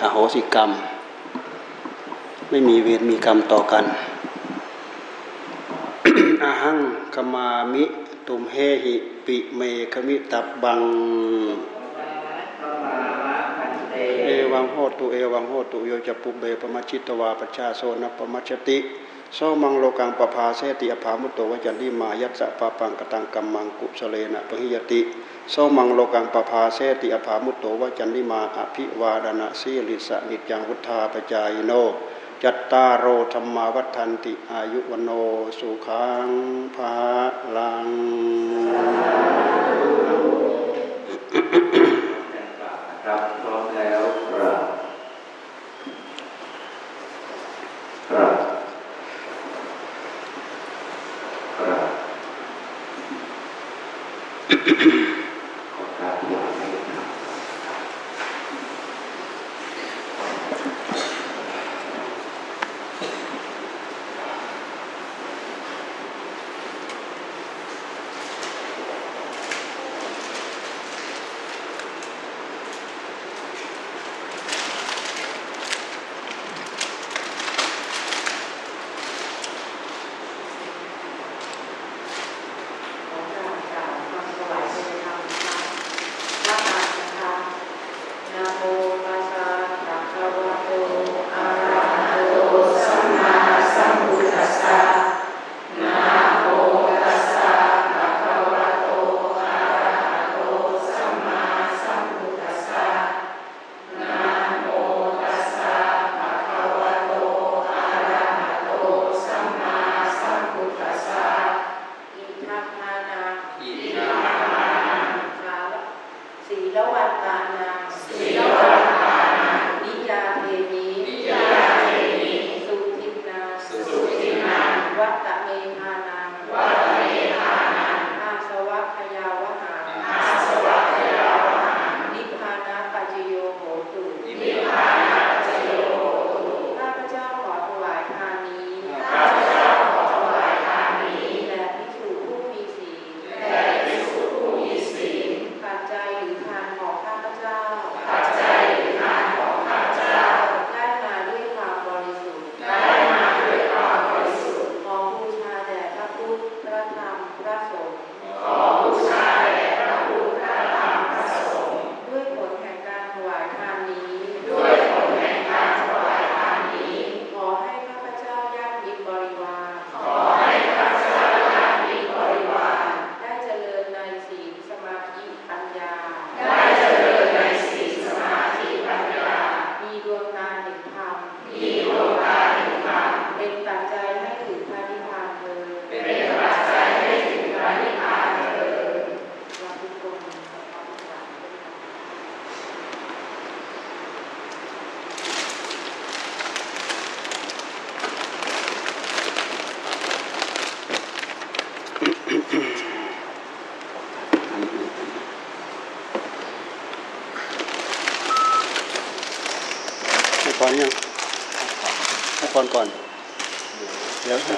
อโหสิกรรม ไม่มีเวรมีกรรมต่อกันอาหังกมามิตุมเฮหิปิเมคมิตับบังเอวังโหตุเอวังโหตุโยจะปุเบปมัชิตวาปชาโซนปมัชติ สมังโลกังปภาเสติอภามุตโตวจันติมายัตสะปาปังกตังกัมมังกุสเลนะปหิยติสมังโลกังปภาเสติอภามุตโตวจันติมาอภิวาดนะสีลิสะนิจังวุธาปจายโน จัตตาโรธรรมาวัฒนติอายุวโนสุขังภาลังครับ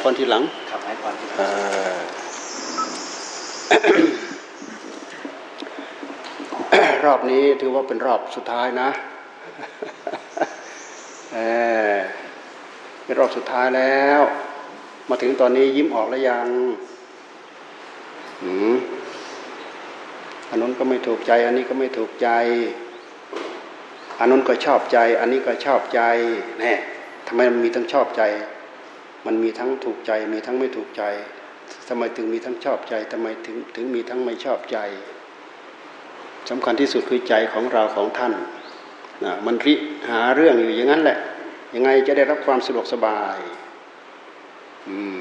พรทีหลังขับให้ก่อนที่เอ่อรอบนี้ถือว่าเป็นรอบสุดท้ายนะเออเป็นรอบสุดท้ายแล้ว มาถึงตอนนี้ยิ้มออกแล้วยังหืมอันนู้นก็ไม่ถูกใจ อันนี้ก็ไม่ถูกใจ อันนู้นก็ชอบใจ อันนี้ก็ชอบใจแน่ทำไมมันมีทั้งชอบใจ มันมีทั้งถูกใจมีทั้งไม่ถูกใจทำไมถึงมีทั้งชอบใจทำไมถึงถึงมีทั้งไม่ชอบใจสำคัญที่สุดคือใจของเราของท่านนะมันริหาเรื่องอยู่อย่างนั้นแหละ ยังไงจะได้รับความสะดวกสบายอืม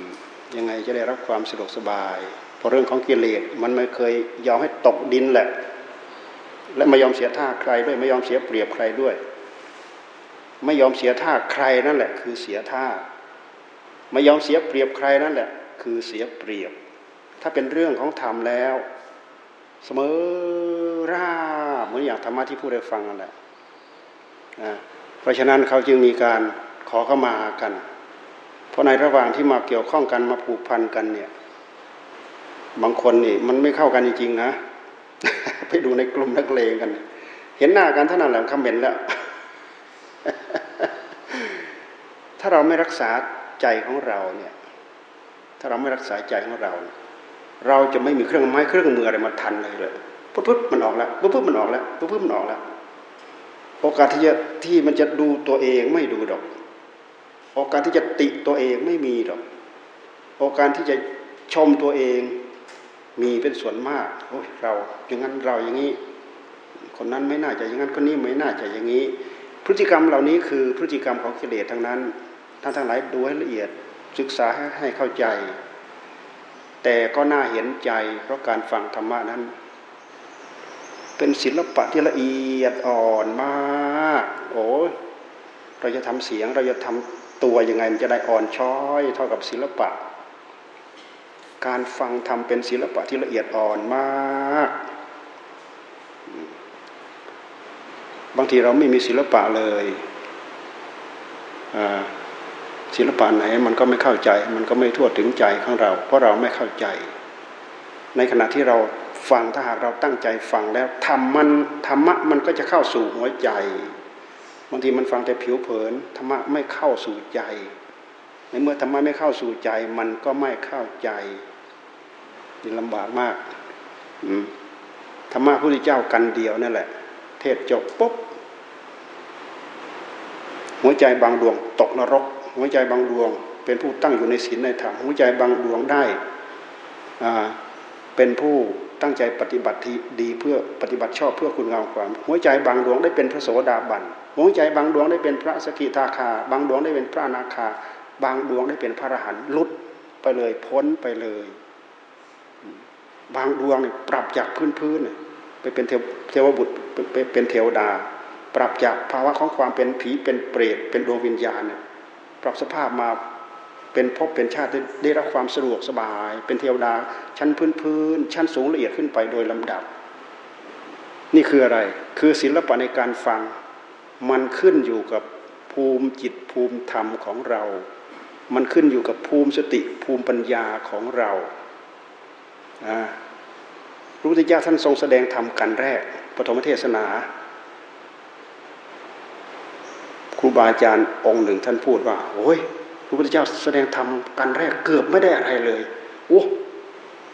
ยังไงจะได้รับความสะดวกสบายเพราะเรื่องของกิเลสมันไม่เคยยอมให้ตกดินแหละ และไม่ยอมเสียท่าใครด้วยไม่ยอมเสียเปรียบใครด้วย ไม่ยอมเสียท่าใครนั่นแหละ คือเสียท่า ไม่ยอมเสียเปรียบใครนั่นแหละ คือเสียเปรียบ ถ้าเป็นเรื่องของธรรมแล้ว เสมอราบเหมือนอย่างธรรมะที่พูดได้ฟังนั่นแหละนะเพราะฉะนั้นเขาจึงมีการขอเข้ามากัน เพราะในระหว่างที่มาเกี่ยวข้องกันมาผูกพันกันเนี่ย บางคนนี่มันไม่เข้ากันจริงๆนะ ไปดูในกลุ่มนักเลงกัน เห็นหน้ากันเท่านั้นแหละคำเห็นแล้ว ถ้าเราไม่รักษา ใจของเราเนี่ยถ้าเราไม่รักษาใจของเราเนี่ยเราจะไม่มีเครื่องไม้เครื่องมืออะไรมาทันเลยเลยปุ๊บปุ๊บมันออกแล้วปุ๊บปุ๊บมันออกแล้วปุ๊บปุ๊บมันออกแล้วโอกาสที่จะที่มันจะดูตัวเองไม่ดูดอก โอกาสที่จะติตัวเองไม่มีดอก โอกาสที่จะชมตัวเองมีเป็นส่วนมากโอ้ยเราอย่างนั้นเราอย่างนี้ คนนั้นไม่น่าจะอย่างนั้นคนนี้ไม่น่าจะอย่างนี้ พฤติกรรมเหล่านี้คือพฤติกรรมของกิเลสทั้งนั้น ท่านทั้งหลายดูให้ละเอียดศึกษาให้เข้าใจ แต่ก็น่าเห็นใจเพราะการฟังธรรมะนั้น เป็นศิลปะที่ละเอียดอ่อนมาก โอ้ยเราจะทำเสียงเราจะทำตัวยังไงมันจะได้อ่อนช้อยเท่ากับศิลปะ การฟังทำเป็นศิลปะที่ละเอียดอ่อนมาก บางทีเราไม่มีศิลปะเลยอ่า ศิลปะไหนมันก็ไม่เข้าใจ มันก็ไม่ทั่วถึงใจของเรา เพราะเราไม่เข้าใจ ในขณะที่เราฟังถ้าหากเราตั้งใจฟังแล้วธรรมมันธรรมะมันก็จะเข้าสู่หัวใจบางทีมันฟังแต่ผิวเผินธรรมะไม่เข้าสู่ใจ ในเมื่อธรรมะไม่เข้าสู่ใจ มันก็ไม่เข้าใจนี่ลำบากมากธรรมะพระพุทธเจ้ากันเดียวนั่นแหละ เทศจบปุ๊บหัวใจบางดวงตกนรก หัวใจบางดวง เป็นผู้ตั้งอยู่ในศีลในธรรมหัวใจบางดวงได้เป็นผู้ตั้งใจปฏิบัติดีเพื่อปฏิบัติชอบเพื่อคุณงามความ หัวใจบางดวงได้เป็นพระโสดาบันหัวใจบางดวงได้เป็นพระสกิทาคา บางดวงได้เป็นพระนาคา บางดวงได้เป็นพระอรหันต์ลุดไปเลยพ้นไปเลย บางดวงเนี่ยปรับจากพื้นพื้นไปเป็นเทวบุตรเป็นเทวดา ปรับจากภาวะของความเป็นผีเป็นเปรตเป็นดวงวิญญาณเนี่ย ปรับสภาพมาเป็นภพเป็นชาติได้รับความสะดวกสบาย เป็นเทวดาชั้นพื้นพื้นชั้นสูงละเอียดขึ้นไปโดยลำดับ นี่คืออะไรคือศิลปะในการฟังมันขึ้นอยู่กับภูมิจิตภูมิธรรมของเรา มันขึ้นอยู่กับภูมิสติภูมิปัญญาของเราพระพุทธเจ้าท่านทรงแสดงธรรมกันแรกปฐมเทศนา ครูบาอาจารย์องค์หนึ่งท่านพูดว่าโอ้ยพระพุทธเจ้าแสดงธรรมกันแรกเกือบไม่ได้อะไรเลยโอ้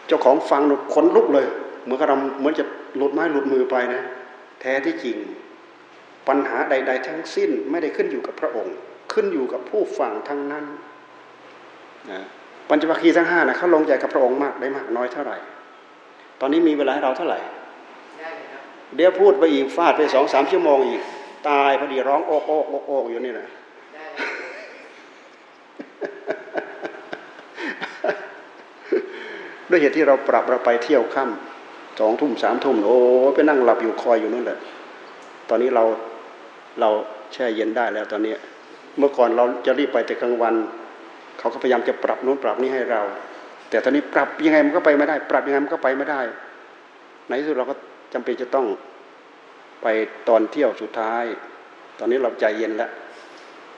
เจ้าของฟังขนลุกเลย เหมือนกับเราเหมือนจะหลุดไม้หลุดมือไปนะ แท้ที่จริง ปัญหาใด ๆ ทั้งสิ้นไม่ได้ขึ้นอยู่กับพระองค์ ขึ้นอยู่กับผู้ฟังทั้งนั้นนะปัญจวัคคีย์ทั้งห้านะเขาลงใจกับพระองค์มากได้มากน้อยเท่าไหร่ ตอนนี้มีเวลาให้เราเท่าไหร่ เดี๋ยวพูดไปอีกฟาดไปสองสามชั่วโมงอีก ตายพอดีร้องโอกโอกโอกโอกอยู่นี่แหละด้วยเหตุที่เราปรับเราไปเที่ยวค่ำสองทุ่มสามทุ่มโอ้ไปนั่งหลับอยู่คอยอยู่นั่นแหละ ตอนนี้เราเราแช่เย็นได้แล้วตอนนี้ เมื่อก่อนเราจะรีบไปแต่กลางวัน เขาก็พยายามจะปรับนู้นปรับนี้ให้เรา แต่ตอนนี้ปรับยังไงมันก็ไปไม่ได้ ปรับยังไงมันก็ไปไม่ได้ ในที่สุดเราก็จำเป็นจะต้อง ไปตอนเที่ยวสุดท้าย ตอนนี้เราใจเย็นแล้ว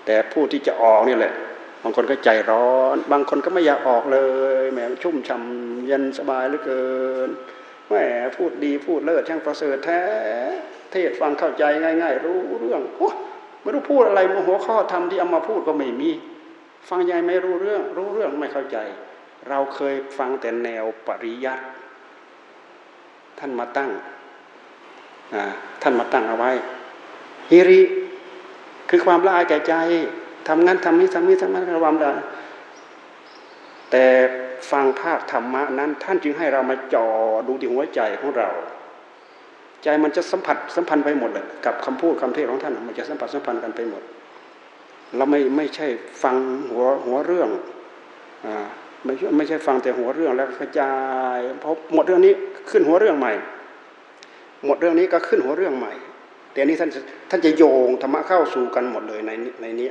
แต่ผู้ที่จะออกนี่แหละ บางคนก็ใจร้อน บางคนก็ไม่อยากออกเลยแหมชุ่มฉ่าเย็นสบายเหลือเกินแหมพูดดีพูดเลิศช่างประเสริฐแท้ เทศฟังเข้าใจง่าย ๆ รู้เรื่องโอ้ไม่รู้พูดอะไรหัวข้อธรรมที่เอามาพูดก็ไม่มี ฟังยังไม่รู้เรื่อง รู้เรื่องไม่เข้าใจ เราเคยฟังแต่แนวปริยัติท่านมาตั้ง ท่านมาตั้งเอาไว้ฮิริคือความละอายแก่ใจทำงั้นทำนี้ทำนี้ทำนั้นระวังละแต่ฟังภาคธรรมะนั้น ท่านจึงให้เรามาจ่อดูที่หัวใจของเรา ใจมันจะสัมผัสสัมพันธ์ไปหมดเลยกับคำพูดคำเทศของท่านมันจะสัมผัสสัมพันธ์กันไปหมด เราไม่ไม่ใช่ฟังหัวหัวเรื่องอ่าไม่ใช่ไม่ใช่ฟังแต่หัวเรื่องแล้วกระจายพอหมดเรื่องนี้ขึ้นหัวเรื่องใหม่ หมดเรื่องนี้ก็ขึ้นหัวเรื่องใหม่ แต่นี้ท่านท่านจะโยงธรรมะเข้าสู่กันหมดเลยในในนี้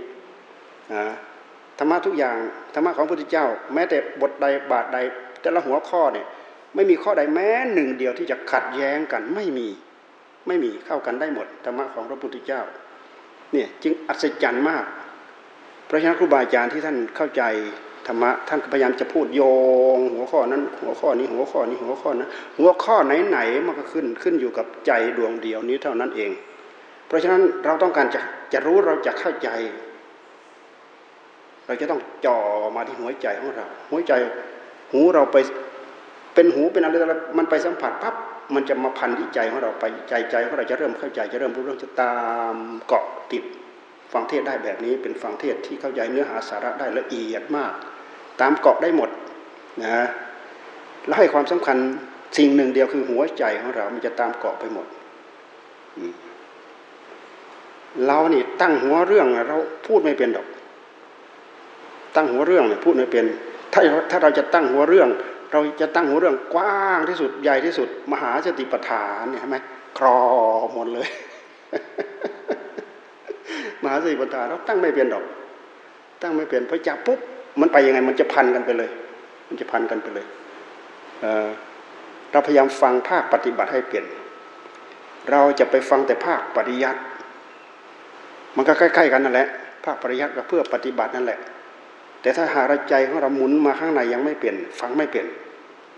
นะธรรมะทุกอย่างธรรมะของพระพุทธเจ้า แม้แต่บทใดบาทใด แต่ละหัวข้อเนี่ยไม่มีข้อใดแม้หนึ่งเดียวที่จะขัดแย้งกันไม่มีไม่มีเข้ากันได้หมดธรรมะของพระพุทธเจ้าเนี่ยจึงอัศจรรย์มาก เพราะฉะนั้นครูบาอาจารย์ที่ท่านเข้าใจ ธรรมะท่านพยายามจะพูดโยง หัวข้อนั้น หัวข้อนี้หัวข้อนี้หัวข้อนั้นหัวข้อไหนๆมันก็ขึ้นขึ้นอยู่กับใจดวงเดียวนี้เท่านั้นเอง เพราะฉะนั้นเราต้องการจะจะรู้เราจะเข้าใจ เราจะต้องจ่อมาที่หัวใจของเรา หัวใจหูเราไปเป็นหูเป็นอะไรมันไปสัมผัสปั๊บมันจะมาพันที่ใจของเราไปใจใจของเราจะเริ่มเข้าใจจะเริ่มรู้เรื่องจะตามเกาะติดฟังเทศได้แบบนี้เป็นฟังเทศที่เข้าใจเนื้อหาสาระได้ละเอียดมาก ตามเกาะได้หมดนะแล้วให้ความสำคัญสิ่งหนึ่งเดียวคือหัวใจของเรา มันจะตามเกาะไปหมดเรานี่ตั้งหัวเรื่องเราพูดไม่เป็นดอก ตั้งหัวเรื่องเนี่ยพูดไม่เป็น ถ้าถ้าเราจะตั้งหัวเรื่อง เราจะตั้งหัวเรื่องกว้างที่สุดใหญ่ที่สุด มหาสติปัฏฐานเนี่ยใช่ไหมครอหมดเลย มหาสติปัฏฐานเราตั้งไม่เป็นดอก ตั้งไม่เป็นพอจับปุ๊บ มันไปยังไงมันจะพันกันไปเลย มันจะพันกันไปเลยเเราพยายามฟังภาคปฏิบัติให้เปลี่ยน เราจะไปฟังแต่ภาคปริยัติมันก็ใกล้ๆกันนั่นแหละ ภาคปริยัติก็เพื่อปฏิบัตินั่นแหละ แต่ถ้าหาใจของเราหมุนมาข้างในยังไม่เปลี่ยน ฟังไม่เปลี่ยน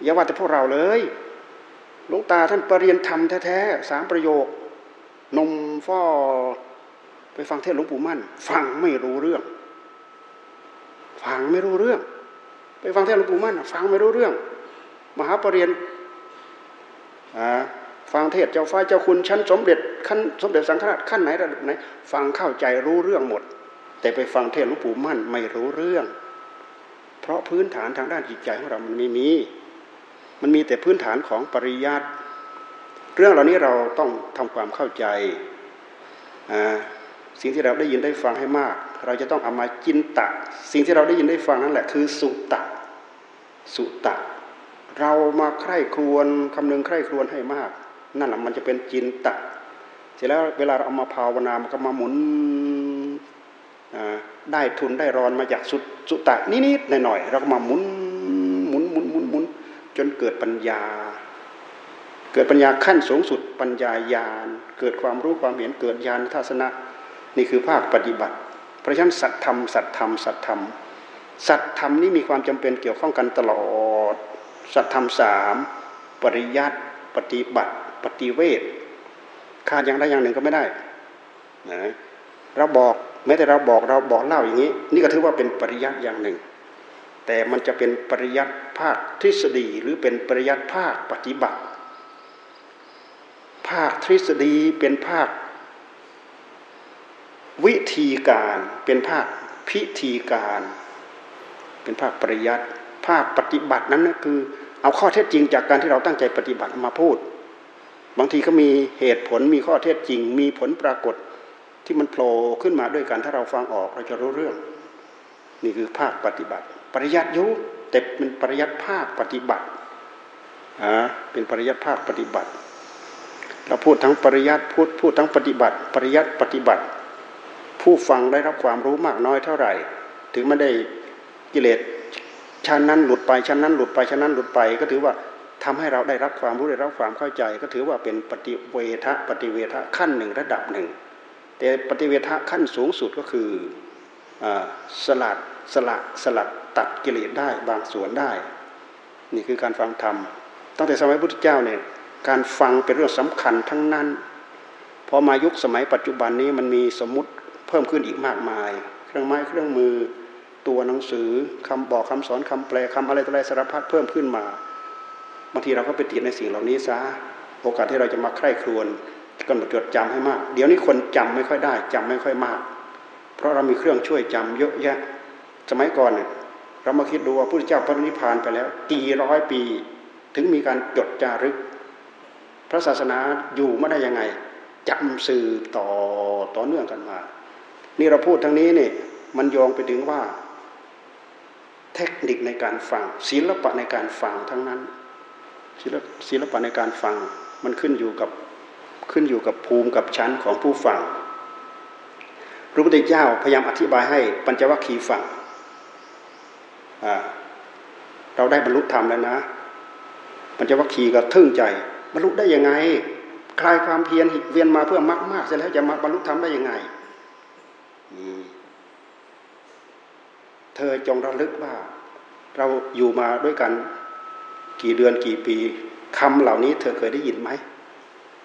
อย่าว่าแต่พวกเราเลยหลวงตาท่านปรริยนธรรมแท้ๆสามประโยคนมฟอไปฟังเทศหลวงปู่มั่น ฟังไม่รู้เรื่อง ฟังไม่รู้เรื่อง ไปฟังเทศหลวงปู่มั่นฟังไม่รู้เรื่อง มหาปรริญญาฟังเทศเจ้าฟ้าเจ้าคุณชั้นสมเด็จขั้นสมเด็จสังฆราชขั้นไหนระดับไหนฟังเข้าใจรู้เรื่องหมด แต่ไปฟังเทศหลวงปู่มั่นไม่รู้เรื่อง เพราะพื้นฐานทางด้านจิตใจของเรามันไม่มี มันมีแต่พื้นฐานของปริยัติเรื่องเหล่านี้เราต้องทำความเข้าใจสิ่งที่เราได้ยินได้ฟังให้มาก เราจะต้องเอามาจินตะ สิ่งที่เราได้ยินได้ฟังนั่นแหละคือสุตะ สุตะ เรามาใคร่ครวญคำนึงใคร่ครวญให้มาก นั่นแหละมันจะเป็นจินตะ เสร็จแล้วเวลาเราเอามาภาวนามันก็มาหมุนได้ทุนได้รอนมาจากสุสตะนิดๆหน่อยๆเราก็มาหมุนหมุนหมุนหมุนหมุนจนเกิดปัญญา เกิดปัญญาขั้นสูงสุดปัญญายาณ เกิดความรู้ความเห็นเกิดญาณทัศนะ นี่คือภาคปฏิบัติ เพราะฉะนั้นสัตธรรมสัตธรรมสัตธรรมสัตธรรมนี่มีความจำเป็นเกี่ยวข้องกันตลอด สัตธรรมสามปริยัติปฏิบัติ ปฏิเวทขาดอย่างใดอย่างหนึ่งก็ไม่ได้นะเราบอกแม้แต่เราบอกเราบอกเล่าอย่างนี้ นี่ก็ถือว่าเป็นปริยัติอย่างหนึ่ง แต่มันจะเป็นปริยัติภาคทฤษฎีหรือเป็นปริยัติภาคปฏิบัติ ภาคทฤษฎีเป็นภาค วิธีการเป็นภาคพิธีการ เป็นภาคปริยัติภาคปฏิบัตินั้นนะคือ เอาข้อเท็จจริงจากการที่เราตั้งใจปฏิบัติมาพูด บางทีก็มีเหตุผลมีข้อเท็จจริง มีผลปรากฏที่มันโผล่ขึ้นมาด้วยกันถ้าเราฟังออกเราจะรู้เรื่อง นี่คือภาคปฏิบัติ ปริยัติยุแต่เป็นปริยัติภาคปฏิบัติอ่าเป็นปริยัติภาคปฏิบัติ เราพูดทั้งปริยัติพูดพูดทั้งปฏิบัติ ปริยัติปฏิบัติ ผู้ฟังได้รับความรู้มากน้อยเท่าไหร่ ถึงไม่ได้กิเลสชั้นนั้นหลุดไปชั้นนั้นหลุดไปชั้นนั้นหลุดไปก็ถือว่าทำให้เราได้รับความรู้ได้รับความเข้าใจ ก็ถือว่าเป็นปฏิเวทะปฏิเวทะขั้นหนึ่งระดับหนึ่ง แต่ปฏิเวทะขั้นสูงสุดก็คืออสลัดสละสลัดตัดกิเลสได้บางส่วนได้ นี่คือการฟังธรรม ตั้งแต่สมัยพุทธเจ้าเนี่ยการฟังเป็นเรื่องสำคัญทั้งนั้นพอมายุคสมัยปัจจุบันนี้มันมีสมมติ เพิ่มขึ้นอีกมากมาย เครื่องไม้เครื่องมือตัวหนังสือคำบอกคำสอนคำแปลคำอะไรต่ออะไรสารพัดเพิ่มขึ้นมาบางทีเราก็ไปติดในสิ่งเหล่านี้ซะโอกาสที่เราจะมาใคร่ครวญกำหนดจดจำให้มาก เดี๋ยวนี้คนจำไม่ค่อยได้จำไม่ค่อยมาก เพราะเรามีเครื่องช่วยจำเยอะแยะ สมัยก่อนเนี่ยเรามาคิดดูว่าพระพุทธเจ้าพระนิพพานไปแล้วกี่ร้อยปี ถึงมีการจดจารึก พระศาสนาอยู่ไม่ได้ยังไงจำสื่อต่อต่อเนื่องกันมา นี่เราพูดทั้งนี้เนี่ยมันโยงไปถึงว่า เทคนิคในการฟัง ศิลปะในการฟังทั้งนั้นศิลปะในการฟัง มันขึ้นอยู่กับขึ้นอยู่กับภูมิกับชั้นของผู้ฟังพระพุทธเจ้าพยายามอธิบายให้ปัญจวัคคีย์ฟังเราได้บรรลุธรรมแล้วนะ ปัญจวัคคีย์ก็ทึ่งใจ บรรลุได้ยังไง คลายความเพียรเวียนมาเพื่อมากมากเสร็จแล้วจะมาบรรลุธรรมได้ยังไง เธอจงระลึกว่า เราอยู่มาด้วยกัน กี่เดือนกี่ปีคำเหล่านี้ เธอเคยได้ยินไหม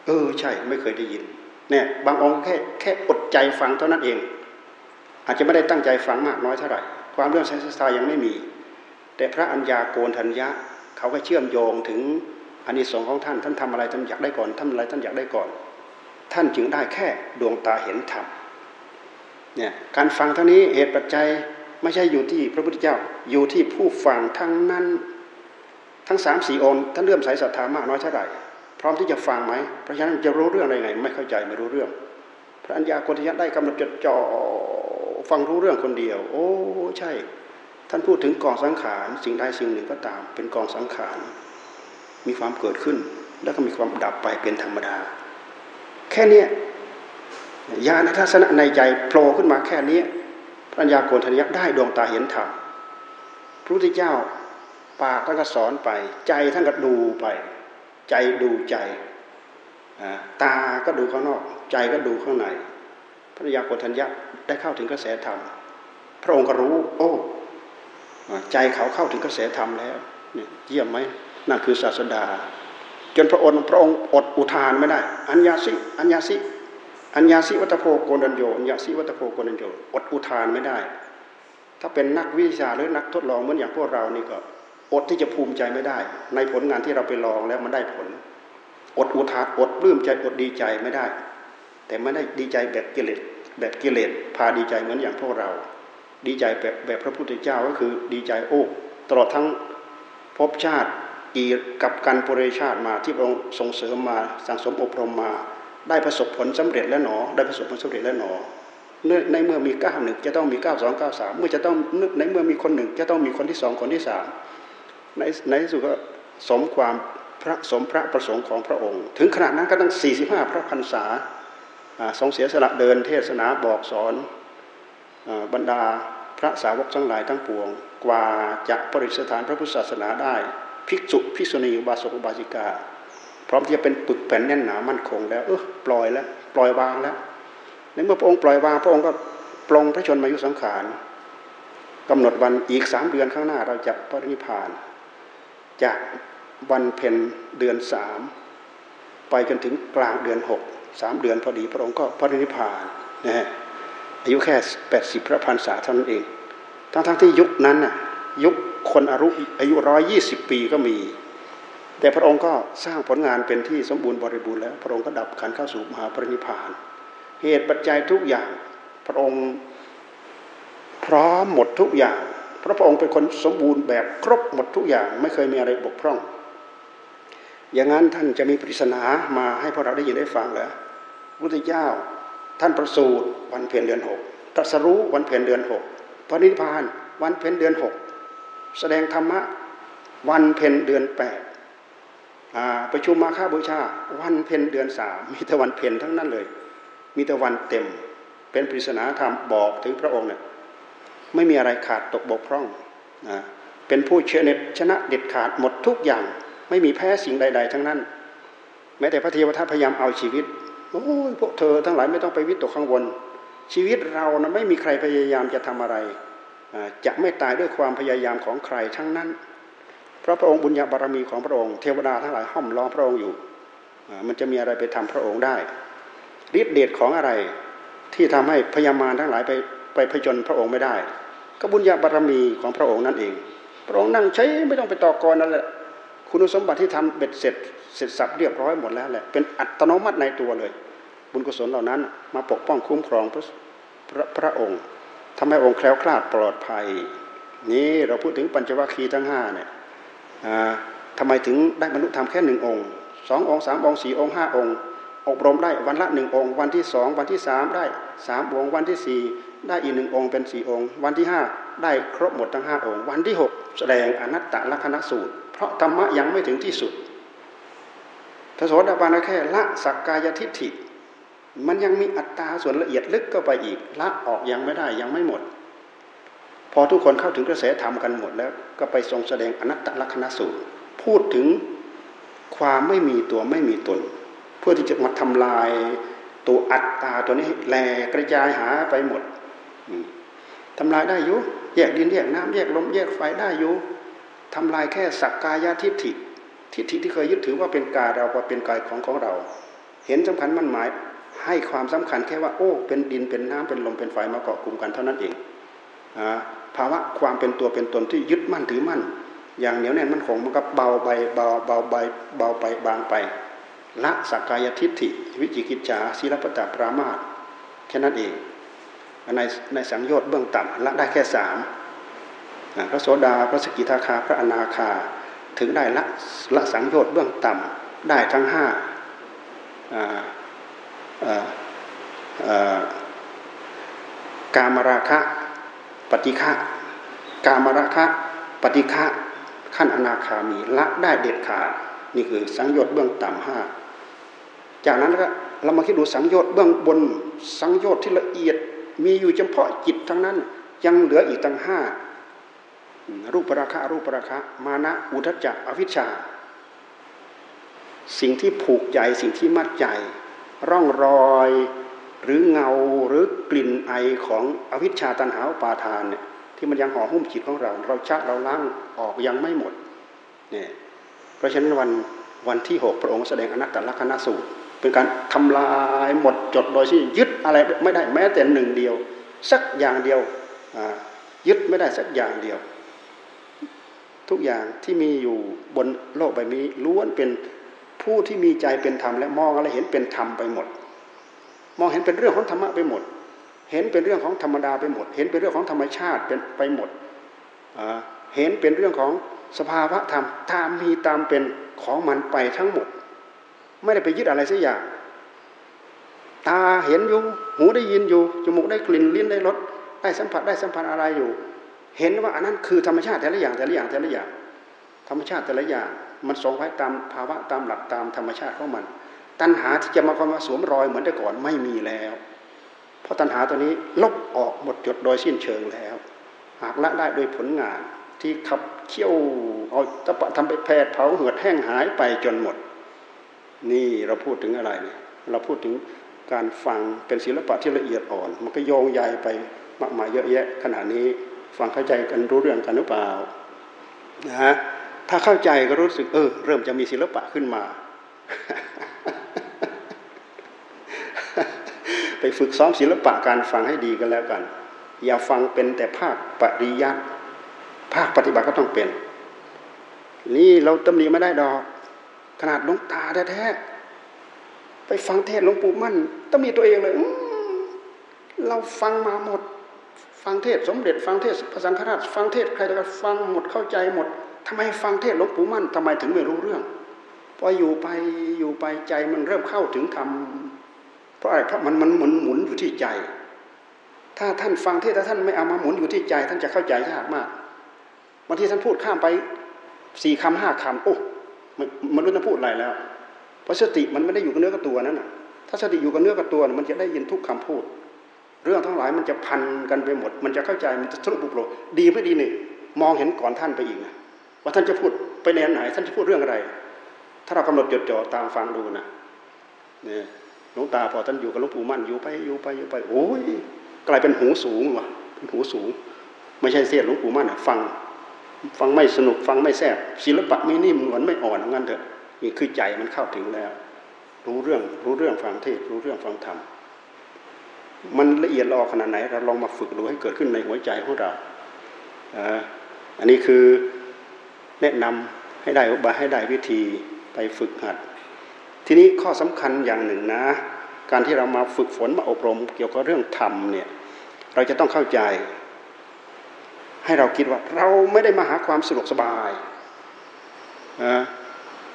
เออ ใช่ ไม่เคยได้ยิน เนี่ย บางองค์แค่แค่อดใจฟังเท่านั้นเอง อาจจะไม่ได้ตั้งใจฟังมากน้อยเท่าไหร่ ความเรื่องไสยศาสตร์ยังไม่มี แต่พระอัญญาโกนทัญญะ เขาก็เชื่อมโยงถึงอานิสงส์ของท่าน ท่านทำอะไรท่านอยากได้ก่อนท่านอะไรท่านอยากได้ก่อน ท่านจึงได้แค่ดวงตาเห็นธรรม เนี่ยการฟังเท่านี้เหตุปัจจัยไม่ใช่อยู่ที่พระพุทธเจ้าอยู่ที่ผู้ฟังทั้งนั้น ทั้งสามสี่องค์ท่านเลื่อมใสศรัทธามากน้อยเท่าไหร่พร้อมที่จะฟังไหมเพราะฉะนั้นจะรู้เรื่องอะไรไง ไม่เข้าใจไม่รู้เรื่อง พระัญญาโกฏยะได้กำหนดจดจ่อฟังรู้เรื่องคนเดียว โอ้ใช่ ท่านพูดถึงกองสังขารสิ่งใดสิ่งหนึ่งก็ตาม เป็นกองสังขารมีความเกิดขึ้น แล้วก็มีความดับไปเป็นธรรมดา แค่นี้ ญาณทัศนะในใจโผล่ขึ้นมาแค่นี้ปัญญาโกณทัญญะได้ดวงตาเห็นธรรมพระพุทธเจ้าปากท่านก็สอนไป ใจท่านก็ดูไป ใจดูใจตาก็ดูข้างนอก ใจก็ดูข้างในพระยาโกธัญญะได้เข้าถึงกระแสธรรม พระองค์ก็รู้ โอ้ใจเขาเข้าถึงกระแสธรรมแล้วเนี่ยเยี่ยมไหมนั่นคือศาสดา จนพระองค์พระองค์อดอุทานไม่ได้ อัญญาสิ อัญญาสิ อัญญาสิวัตโพโกนัญโยอัญญาสิวัตโพโกนัญโยอดอุทานไม่ได้ ถ้าเป็นนักวิชาหรือนักทดลองเหมือนอย่างพวกเรานี่ก็อดที่จะภูมิใจไม่ได้ ในผลงานที่เราไปลองแล้วมันได้ผล อดอุทานอดปลื้มใจอดดีใจไม่ได้ แต่ไม่ได้ดีใจแบบกิเลสแบบกิเลสพาดีใจเหมือนอย่างพวกเรา ดีใจแบบแบบพระพุทธเจ้าก็คือดีใจโอ้ตลอดทั้งภพชาติอีกับการปริชาติมาที่พระองค์ส่งเสริมมาสั่งสมอบรมมา ได้ประสบผลสำเร็จแล้วหนอ ได้ประสบผลสำเร็จแล้วหนอในเมื่อมีเก้าหนึ่งจะต้องมีเก้าสองเก้าสามเมื่อจะต้องในเมื่อมีคนหนึ่งจะต้องมีคนที่สองคนที่สามในในที่สุดก็สมความพระสมพระประสงค์ของพระองค์ ถึงขนาดนั้นก็ตั้ง45พระพรรษาทรงเสียสละเดินเทศนาบอกสอนบรรดาพระสาวกทั้งหลายทั้งปวง กว่าจะปริสถานพระพุทธศาสนาได้ ภิกษุภิกษุณีอุบาสกอุบาสิกา ร้อมที่จะเป็นปึกแผ่นแน่นหนามั่นคงแล้วเออปล่อยแล้ว ปล่อยวางแล้วในเมื่อพระองค์ปล่อยวางพระองค์ก็ปลงพระชนมายุสังขารกำหนดวันอีกสามเดือนข้างหน้าเราจะปรินิพาน จากวันเพ็ญเดือนสามไปจนถึงกลางเดือนหกสามเดือนพอดีพระองค์ก็พระนิพพานนะฮะอายุแค่แปดสิบพระพันษาเท่านั้นเอง ทั้งทั้งที่ยุคนั้นน่ะยุคคนอายุอายุร้อยยี่สิบปีก็มี แต่พระองค์ก็สร้างผลงานเป็นที่สมบูรณ์บริบูรณ์แล้ว พระองค์ก็ดับขันเข้าสู่มหาปรินิพาน เหตุปัจจัยทุกอย่าง พระองค์พร้อมหมดทุกอย่าง พระพระองค์เป็นคนสมบูรณ์แบบครบหมดทุกอย่าง ไม่เคยมีอะไรบกพร่อง อย่างนั้นท่านจะมีปริศนามาให้พวกเราได้ยินได้ฟังเหรอพุทธเจ้าท่านประสูติวันเพ็ญเดือนหกตรัสรู้วันเพ็ญเดือนหกพระนิพพานวันเพ็ญเดือนหกแสดงธรรมะวันเพ็ญเดือนแปด ประชุมมาฆาบูชา วันเพ็ญเดือนสามมีแต่วันเพ็ญทั้งนั้นเลย มีแต่วันเต็ม เป็นปริศนาธรรมบอกถึงพระองค์เนี่ยไม่มีอะไรขาดตกบกพร่องนะเป็นผู้เชนชนะเด็ดขาดหมดทุกอย่าง ไม่มีแพ้สิ่งใด ๆ ทั้งนั้น แม้แต่พระเทวทัตพยายามเอาชีวิตโอ้ยพวกเธอทั้งหลายไม่ต้องไปวิตกข้างบนชีวิตเรานะไม่มีใครพยายามจะทำอะไร จะไม่ตายด้วยความพยายามของใครทั้งนั้น เพราะพระองค์บุญญาบารมีของพระองค์เทวดาทั้งหลายห้อมล้อมพระองค์อยู่ มันจะมีอะไรไปทำพระองค์ได้ฤทธิเดชของอะไรที่ทำให้พญามารทั้งหลายไปไปผจญพระองค์ไม่ได้ ก็บุญญาบารมีของพระองค์นั่นเอง พระองค์นั่งใช้ไม่ต้องไปต่อกรนั่นแหละคุณสมบัติที่ทำเบ็ดเสร็จเสร็จสับเรียบร้อยหมดแล้วแหละเป็นอัตโนมัติในตัวเลย บุญกุศลเหล่านั้นมาปกป้องคุ้มครองพระพระพระองค์ทำให้องค์แคล้วคลาดปลอดภัย นี้เราพูดถึงปัญจวัคคีย์ทั้งห้าเนี่ย ทำไมถึงได้บรรลุธรรมแค่หนึ่งองค์สององค์สามองค์สี่องค์ห้าองค์อบรมได้วันละหนึ่งองค์ วันที่สองวันที่สามได้สามองค์ วันที่สี่ได้อีกหนึ่งองค์เป็นสี่องค์ วันที่ห้าได้ครบหมดทั้งห้าองค์ วันที่หกแสดงอนัตตลักษณสูตร เพราะธรรมะยังไม่ถึงที่สุดทศดาบานแค่ละสักกายทิฏฐิ มันยังมีอัตตาส่วนละเอียดลึกเข้าไปอีกละออกยังไม่ได้ยังไม่หมด พอทุกคนเข้าถึงกระแสธรรมกันหมดแล้ว ก็ไปทรงแสดงอนัตตลักษณสูตร พูดถึงความไม่มีตัวไม่มีตน เพื่อที่จะมาทำลายตัวอัตตาตัวนี้แหลกระจายหาไปหมดทำลายได้อยู่แยกดินแยกน้ำแยกลมแยกไฟได้อยู่ทำลายแค่สักกายทิฏฐิทิฏฐิที่เคยยึดถือว่าเป็นกายเราว่าเป็นกายของของเรา เห็นสำคัญมั่นหมายให้ความสำคัญแค่ว่าโอ้เป็นดินเป็นน้ำเป็นลมเป็นไฟมาเกาะกลุ่มกันเท่านั้นเอง ภาวะความเป็นตัวเป็นตนที่ยึดมั่นถือมั่น อย่างเหนียวแน่นมันคงมันก็เบาไปเบาเบาไปเบาไปบางไปละสักกายทิฏฐิ วิจิกิจฉาศีลปตาปรามาตแค่นั้นเองในในสังโยชน์เบื้องต่ำละได้แค่สามพระโสดาพระสกิทาคาพระอนาคา ถึงได้ละละสังโยชน์เบื้องต่ำได้ทั้งห้ากามราคะ ฏิฆะกามรคะปฏิฆะขั้นอนาคามีละได้เด็ดขาดนี่คือสังโยชน์เบื้องต่ำห้าจากนั้นก็เรามาคิดดูสังโยชน์เบื้องบนสังโยชน์ที่ละเอียดมีอยู่เฉพาะจิตทั้งนั้นยังเหลืออีกตั้งห้ารูปราคะรูปราคะ มานะอุทจจะอวิชชา สิ่งที่ผูกใจสิ่งที่มัดใจ ร่องรอย หรือเงาหรือกลิ่นไอของอวิชชาตันหาปาทานเนี่ยที่มันยังห่อหุ้มจิตของเรา เราชักเราล้างออกยังไม่หมดเนี่ยเพราะฉะนั้นวันวันที่หกพระองค์แสดงอนัตตลักษณสูตร เป็นการทำลายหมดจดโดยที่ยึดอะไรไม่ได้แม้แต่หนึ่งเดียว สักอย่างเดียวยึดไม่ได้สักอย่างเดียว ทุกอย่างที่มีอยู่บนโลกใบนี้ล้วนเป็นผู้ที่มีใจเป็นธรรมและมองอะไรเห็นเป็นธรรมไปหมด มองเห็นเป็นเรื่องของธรรมะไปหมด เห็นเป็นเรื่องของธรรมดาไปหมด เห็นเป็นเรื่องของธรรมชาติเป็นไปหมด เห็นเป็นเรื่องของสภาวะธรรมตามมีตามเป็นของมันไปทั้งหมด ไม่ได้ไปยึดอะไรสักอย่าง ตาเห็นอยู่ หูได้ยินอยู่ จมูกได้กลิ่น ลิ้นได้รส ได้สัมผัส ได้สัมผัสอะไรอยู่ เห็นว่าอันนั้นคือธรรมชาติแต่ละอย่างแต่ละอย่างแต่ละอย่าง ธรรมชาติแต่ละอย่าง มันทรงไว้ตามภาวะตามหลักตามธรรมชาติของมัน ตัณหาที่จะมาคมาสวมรอยเหมือนแต่ก่อนไม่มีแล้ว เพราะตัณหาตัวนี้ลบออกหมดจดโดยสิ้นเชิงแล้ว หากละได้โดยผลงานที่ขับเคี่ยวเอาตะปะทำไปแผดเผาเหือดแห้งหายไปจนหมด นี่เราพูดถึงอะไรเนี่ยเราพูดถึงการฟังเป็นศิลปะที่ละเอียดอ่อน มันก็โยงใหญ่ไปมากมายเยอะแยะขนาดนี้ฟังเข้าใจกันรู้เรื่องกันหรือเปล่านะฮะถ้าเข้าใจก็รู้สึกเออเริ่มจะมีศิลปะขึ้นมา ไปฝึกซ้อมศิลปะการฟังให้ดีกันแล้วกัน อย่าฟังเป็นแต่ภาคปริยัติภาคปฏิบัติก็ต้องเป็น นี่เราตำหนิไม่ได้ดอก ขนาดหลวงตาแท้ๆไปฟังเทศหลวงปู่มั่นต้องมีตัวเองเลยเราฟังมาหมด ฟังเทศสมเด็จฟังเทศพระสังฆราชฟังเทศใครก็ฟังหมดเข้าใจหมดทำไมฟังเทศหลวงปู่มั่นทำไมถึงไม่รู้เรื่องพออยู่ไปอยู่ไปใจมันเริ่มเข้าถึงธรรม ราะอะไรเพราะมันมันหมุนหมุนอยู่ที่ใจ ถ้าท่านฟังเที่ถ้าท่านไม่เอามาหมุนอยู่ที่ใจ ท่านจะเข้าใจยากมากบางทีท่านพูดข้ามไปสี่คำห้าคำโอ้มันรู้จะพูดอะไรแล้ว เพราะสติมันไม่ได้อยู่กับเนื้อกับตัวนั่นน่ะถ้าสติอยู่กับเนื้อกับตัวมันจะได้ยินทุกคำพูด เรื่องทั้งหลายมันจะพันกันไปหมด มันจะเข้าใจมันจะสรุปบุโรดีไม่ดีหนึ่งมองเห็นก่อนท่านไปอีกนะว่าท่านจะพูดไปแนวไหน ท่านจะพูดเรื่องอะไร ถ้าเรากำหนดจดจ่อตามฟังดูนะเนี่ย หลวงตาพอท่านอยู่กับหลวงปู่มั่นอยู่ไปอยู่ไปอยู่ไปโอ้ยกลายเป็นหูสูงว่ะเป็นหูสูง ไม่ใช่เสียหลวงปู่มั่นอะฟัง ฟังไม่สนุกฟังไม่แซ่บศิลปะไม่นิ่มนวลไม่อ่อนงั้นเถอะนี่คือใจมันเข้าถึงแล้ว รู้เรื่องรู้เรื่องฟังเทศรู้เรื่องฟังธรรมมันละเอียดลอขนาดไหน เราลองมาฝึกดูให้เกิดขึ้นในหัวใจของเราอันนี้คือแนะนำให้ได้อบายให้ได้วิธีไปฝึกหัด ทีนี้ข้อสำคัญอย่างหนึ่งนะ การที่เรามาฝึกฝนมาอบรม เกี่ยวกับเรื่องธรรมเนี่ยเราจะต้องเข้าใจ ให้เราคิดว่าเราไม่ได้มาหาความสะดวกสบาย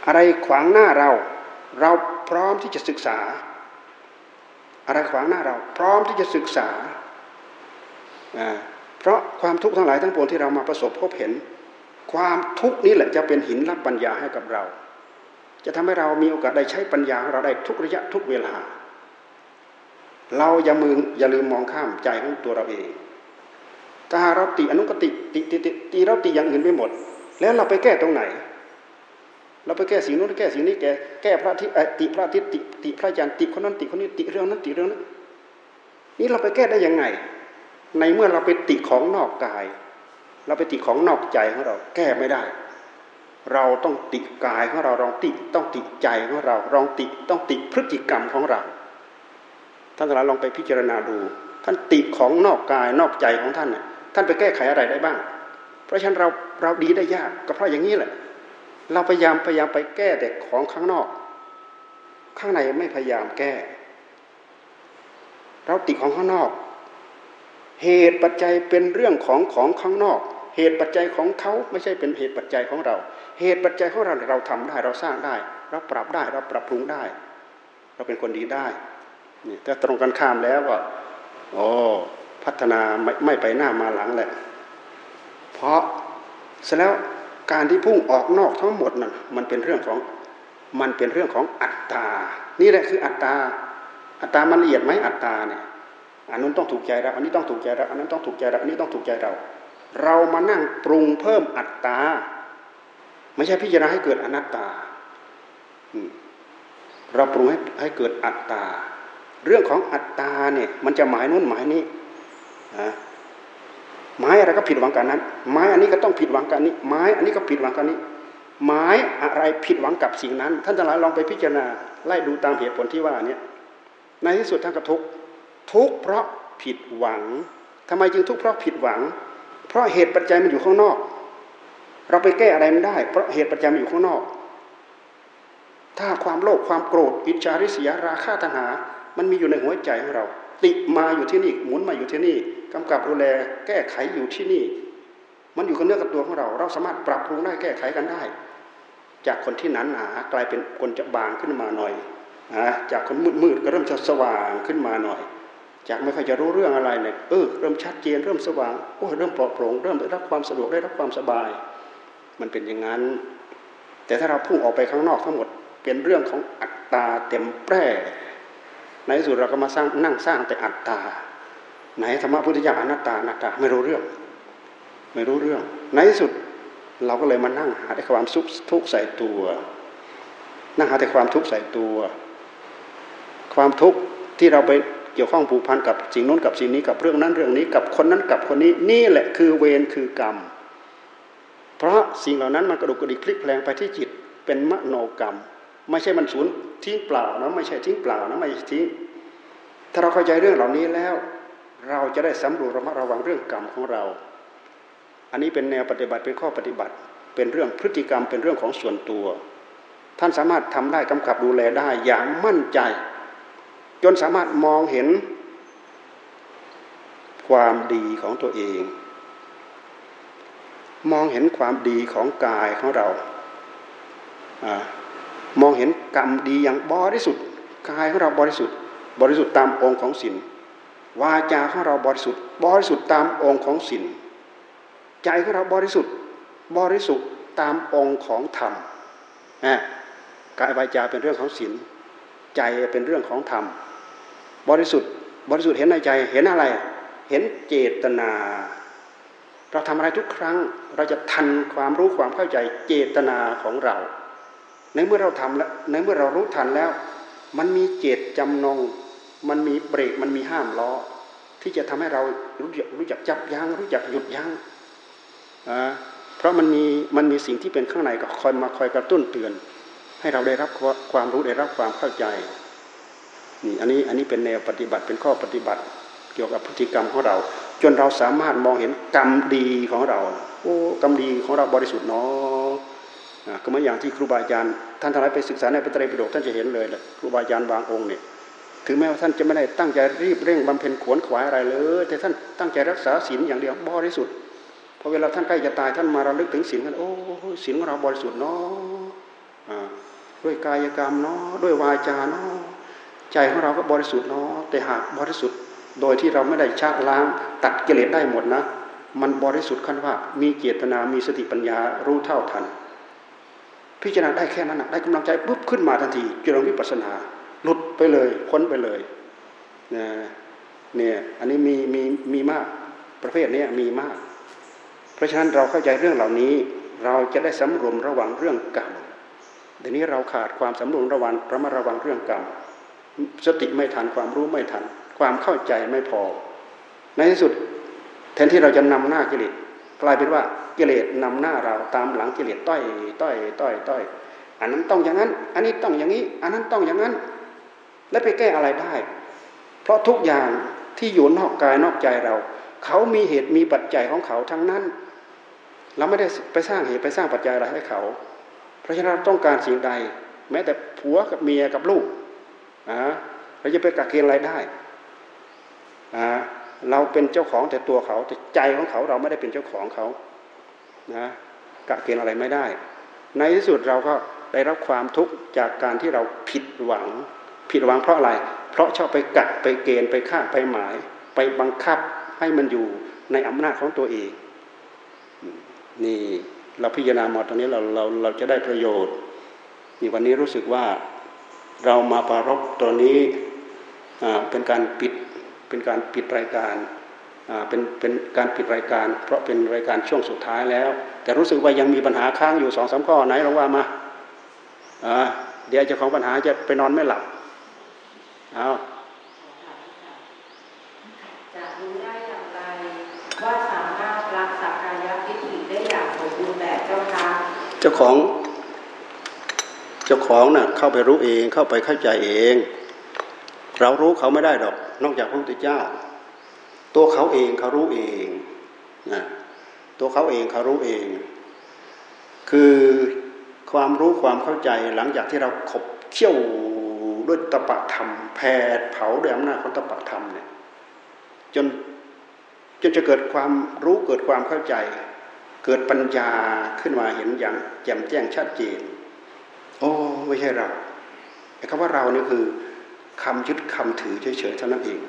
อะไรขวางหน้าเรา เราพร้อมที่จะศึกษา อะไรขวางหน้าเรา พร้อมที่จะศึกษา เพราะความทุกข์ทั้งหลายทั้งปวงที่เรามาประสบพบเห็น ความทุกข์นี้แหละจะเป็นหินรับปัญญาให้กับเรา จะทำให้เรามีโอกาสได้ใช้ปัญญาของเราได้ทุกระยะทุกเวลา เราอย่ามืออย่าลืมมองข้ามใจของตัวเราเอง ถ้าเราติอนุกติติติติติเราติอย่างอื่นไปหมด แล้วเราไปแก้ตรงไหน เราไปแก้สิ่งนู้นแก้สิ่งนี้แก้แก้พระทิติพระทิติติพระอาจารย์ติคนนั้นติคนนี้ติเรื่องนั้นติเรื่องนั้นนี่เราไปแก้ได้ยังไง ในเมื่อเราไปติของนอกกาย เราไปติของนอกใจของเรา แก้ไม่ได้ เราต้องติกายของเราลองติต้องติใจของเราลองติต้องติพฤติกรรมของเรา ท่านทั้งหลายลองไปพิจารณาดู ท่านติของนอกกายนอกใจของท่านน่ยท่านไปแก้ไขอะไรได้บ้าง เพราะฉะนั้นเราเราดีได้ยากก็เพราะอย่างนี้แหละ เราพยายามพยายามไปแก้แต่ของข้างนอก ข้างในไม่พยายามแก้ เราติดของข้างนอก เหตุปัจจัยเป็นเรื่องของของข้างนอก เหตุปัจจัยของเขาไม่ใช่เป็นเหตุปัจจัยของเรา เหตุปัจจัยของเราเราทำได้เราสร้างได้ เราปรับได้เราปรับปรุงได้ เราเป็นคนดีได้นี่ถ้าตรงกันข้ามแล้วก็โอ้พัฒนาไม่ไม่ไปหน้ามาหลังแหละ เพราะเสร็จแล้วการที่พุ่งออกนอกทั้งหมดนั่นมันเป็นเรื่องของมันเป็นเรื่องของอัตตา นี่แหละคืออัตตา อัตตามันละเอียดไหมอัตตาเนี่ยอันนั้นต้องถูกใจเรา อันนี้ต้องถูกใจเรา อันนั้นต้องถูกใจเรา อันนี้ต้องถูกใจเรา เรามานั่งปรุงเพิ่มอัตตา ไม่ใช่พิจารณาให้เกิดอนัตตาเราปรุงให้ให้เกิดอัตตา เรื่องของอัตตาเนี่ยมันจะหมายนู้นหมายนี้นะไม้อะไรก็ผิดหวังกันนั้นไม้อันนี้ก็ต้องผิดหวังกันนี้ไม้อันนี้ก็ผิดหวังกันนี้ไม้อะไรผิดหวังกับสิ่งนั้น ท่านทั้งหลายลองไปพิจารณาไล่ดูตามเหตุผลที่ว่าเนี่ยในที่สุดท่านก็ทุกทุกเพราะผิดหวังทำไมจึงทุกเพราะผิดหวัง เพราะเหตุปัจจัยมันอยู่ข้างนอก เราไปแก้อะไรไม่ได้ เพราะเหตุปัจจัยมันอยู่ข้างนอก ถ้าความโลภความโกรธอิจฉาริษยาราคะตัณหา มันมีอยู่ในหัวใจของเรา ติมาอยู่ที่นี่หมุนมาอยู่ที่นี่กำกับดูแลแก้ไขอยู่ที่นี่ มันอยู่กับเนื้อกับตัวของเรา เราสามารถปรับปรุงได้แก้ไขกันได้ จากคนที่นั้นหนากลายเป็นคนจะบางขึ้นมาหน่อยนะจากคนมืดมืดก็เริ่มจะสว่างขึ้นมาหน่อย จากไม่ค่อยจะรู้เรื่องอะไรเนี่ยเออเริ่มชัดเจนเริ่มสว่างโอ้เริ่มปลอดโปร่งเริ่มได้รับความสะดวกได้รับความสบาย มันเป็นอย่างนั้น แต่ถ้าเราพุ่งออกไปข้างนอกทั้งหมด เป็นเรื่องของอัตตาเต็มแปร่ในที่สุดเราก็มาสร้างนั่งสร้างแต่อัตตา ไหนธรรมะพุทธเจ้าอนัตตาอนัตตาไม่รู้เรื่อง ไม่รู้เรื่อง ในที่สุดเราก็เลยมานั่งหาแต่ความสุขทุกข์ใส่ตัว นั่งหาแต่ความทุกข์ใส่ตัว ความทุกข์ที่เราไปเกี่ยวข้องผูกพันกับสิ่งนู้นกับสิ่งนี้กับเรื่องนั้นเรื่องนี้กับคนนั้นกับคนนี้นี่แหละคือเวรคือกรรม สิ่งเหล่านั้นมันกระดุกกระดิกคลิกแปลงไปที่จิตเป็นมโนกรรม ไม่ใช่มันสูญทิ้งเปล่านะไม่ใช่ทิ้งเปล่านะไม่ทิ้งถ้าเราเข้าใจเรื่องเหล่านี้แล้ว เราจะได้สำรวจระมัดระวังเรื่องกรรมของเรา อันนี้เป็นแนวปฏิบัติเป็นข้อปฏิบัติ เป็นเรื่องพฤติกรรมเป็นเรื่องของส่วนตัว ท่านสามารถทำได้กำกับดูแลได้อย่างมั่นใจ จนสามารถมองเห็นความดีของตัวเอง มองเห็นความดีของกายของเราอมองเห็นกรรมดีอย่างบริสุทธิ์กายของเราบริสุทธิ์ บริสุทธิ์ตามองค์ของศีลวาจาของเราบริสุทธิ์ บริสุทธิ์ตามองค์ของศีลใจของเราบริสุทธิ์ บริสุทธิ์ตามองค์ของธรรมนะกายวาจาเป็นเรื่องของศีลใจเป็นเรื่องของธรรม บริสุทธิ์ บริสุทธิ์เห็นในใจเห็นอะไร เห็นเจตนา เราทำอะไรทุกครั้งเราจะทันความรู้ความเข้าใจเจตนาของเรา ในเมื่อเราทำแล้วในเมื่อเรารู้ทันแล้ว มันมีเจตจำนง มันมีเบรกมันมีห้ามล้อ ที่จะทำให้เรารู้จักรู้จักจับยัง้งรู้จักหยุดยัง้งเพราะมันมีมันมีสิ่งที่เป็นข้างในก็คอยมาคอยกระตุ้นเตือน ให้เราได้รับความรู้ได้รับความเข้าใจนี่อันนี้อันนี้เป็นแนวปฏิบัติเป็นข้อปฏิบัติ เกี่ยวกับพฤติกรรมของเรา จนเราสามารถมองเห็นกรรมดีของเราโอ้กรรมดีของเราบริสุทธิ์เนาะก็เหมือนอย่างที่ครูบาอาจารย์ท่านทั้งหลายไปศึกษาในพระไตรปิฎกท่านจะเห็นเลยแหละครูบาอาจารย์บางองค์เนี่ยถึงแม้ว่าท่านจะไม่ได้ตั้งใจรีบเร่งบำเพ็ญขวนขวายอะไรเลย แต่ท่านตั้งใจรักษาศีลอย่างเดียวบริสุทธิ์พอเวลาท่านใกล้จะตายท่านมาระลึกถึงศีลกันโอ้ศีลของเราบริสุทธิ์เนาะด้วยกายกรรมเนาะด้วยวาจาเนาะใจของเราก็บริสุทธิ์เนาะแต่หากบริสุทธิ์ โดยที่เราไม่ได้ชะล้างตัดกิเลสได้หมดนะ มันบริสุทธิ์ขั้นว่า มีเจตนา มีสติปัญญารู้เท่าทัน พิจารณาได้แค่นั้นนะได้กำลังใจปุ๊บขึ้นมาทันทีจริญวิปัสนา หลุดไปเลยพ้นไปเลยเนี่ยอันนี้มีมีมีมากประเภทนี้มีมาก เพราะฉะนั้นเราเข้าใจเรื่องเหล่านี้ เราจะได้สำรวมระวังเรื่องกรรมเดี๋ยวนี้เราขาดความสำรวมระวังระมัดระวังเรื่องกรรมสติไม่ทันความรู้ไม่ทัน ความเข้าใจไม่พอ ในที่สุดแทนที่เราจะนำหน้ากิเลสกลายเป็นว่ากิเลสนำหน้าเราตามหลังกิเลสต้อยต้อยต้อยต้อยอันนั้นต้องอย่างนั้น อันนี้ต้องอย่างนี้ อันนั้นต้องอย่างนั้น แล้วไปแก้อะไรได้ เพราะทุกอย่างที่อยู่นอกกายนอกใจเรา เขามีเหตุมีปัจจัยของเขาทั้งนั้น เราไม่ได้ไปสร้างเหตุไปสร้างปัจจัยอะไรให้เขา เพราะฉะนั้นต้องการสิ่งใด แม้แต่ผัวกับเมียกับลูกเราจะไปกักเกณฑ์อะไรได้ เราเป็นเจ้าของแต่ตัวเขาแต่ใจของเขาเราไม่ได้เป็นเจ้าของเขานะกะเกณฑ์อะไรไม่ได้ ในที่สุดเราก็ได้รับความทุกข์จากการที่เราผิดหวัง ผิดหวังเพราะอะไร เพราะชอบไปกัดไปเกณฑ์ไปฆ่าไปหมาย ไปบังคับให้มันอยู่ในอำนาจของตัวเอง นี่เราพิจารณาหมดตรงนี้เราเราเราจะได้ประโยชน์นี่วันนี้รู้สึกว่าเรามาปารบตัวนี้เป็นการปิด เป็นการปิดรายการเป็นเป็นการปิดรายการ เพราะเป็นรายการช่วงสุดท้ายแล้ว แต่รู้สึกว่ายังมีปัญหาค้างอยู่สองสาข้อไหนลองว่ามาเดี๋ยวเจ้าของปัญหาจะไปนอนไม่หลับเอาจะรู้ได้อย่างไรว่าสามารถรักษากายทิฏฐิได้อย่างสมบูรณ์แบบเจ้าคะเจ้าของ เจ้าของนะ่ะเข้าไปรู้เองเข้าไปเข้าใจเอง เรารู้เขาไม่ได้ดอก นอกจากพระพุทธเจ้า ตัวเขาเองเขารู้เองนะตัวเขาเองเขารู้เอง คือความรู้ความเข้าใจหลังจากที่เราขบเขี่ยวด้วยตปะธรรมแผดเผาด้วยอำนาจของตปะธรรมเนี่ยจนจนจะเกิดความรู้เกิดความเข้าใจ เกิดปัญญาขึ้นมาเห็นอย่างแจ่มแจ้งชัดเจน โอ้ไม่ใช่เราไอ้คำว่าเรานี่คือ คำยึดคำถือเฉยๆเท่านั้นเอง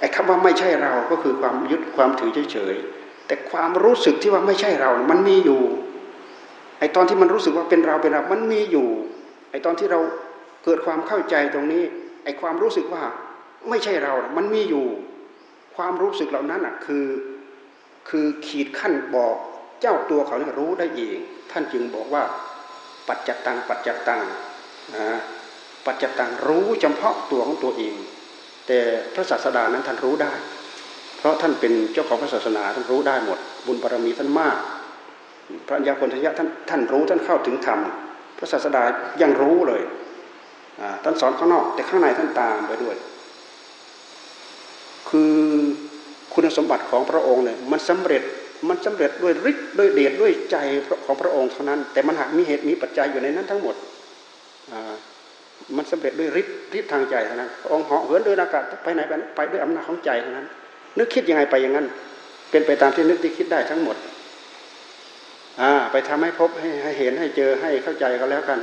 ไอ้คำว่าไม่ใช่เราก็คือความยึดความถือเฉยๆแต่ความรู้สึกที่ว่าไม่ใช่เรา มันมีอยู่ไอ้ตอนที่มันรู้สึกว่าเป็นเราเป็นเรา มันมีอยู่ ไอ้ตอนที่เราเกิดความเข้าใจตรงนี้ ไอ้ความรู้สึกว่าไม่ใช่เรา มันมีอยู่ ความรู้สึกเหล่านั้นอะคือคือขีดขั้นบอกเจ้าตัวเขาเนี่ยรู้ได้เอง ท่านจึงบอกว่าปัจจตังปัจจตังนะ ปัจจตังรู้เฉพาะตัวของตัวเอง แต่พระศาสดานั้นท่านรู้ได้ เพราะท่านเป็นเจ้าของพระศาสนาท่านรู้ได้หมด บุญบารมีท่านมาก พระัญญาคนทยะท่านท่านรู้ท่านเข้าถึงธรรมพระศาสดายังรู้เลยท่านสอนข้างนอก แต่ข้างในท่านตามไปด้วย คือคุณสมบัติของพระองค์เนี่ยมันสำเร็จมันสำเร็จด้วยฤทธิ์ด้วยเดชด้วยใจของพระองค์เท่านั้น แต่มันหากมีเหตุมีปัจจัยอยู่ในนั้นทั้งหมด มันสำเร็จด้วยฤทธิ์ฤทธิ์ทางใจเท่านั้นองค์เหาะเหินด้วยอากาศไปไหนไปไปด้วยอำนาจของใจเท่านั้น นึกคิดยังไงไปอย่างนั้น เป็นไปตามที่นึกที่คิดได้ทั้งหมดอ่าไปทำให้พบให้ให้เห็นให้เจอให้เข้าใจก็แล้วกัน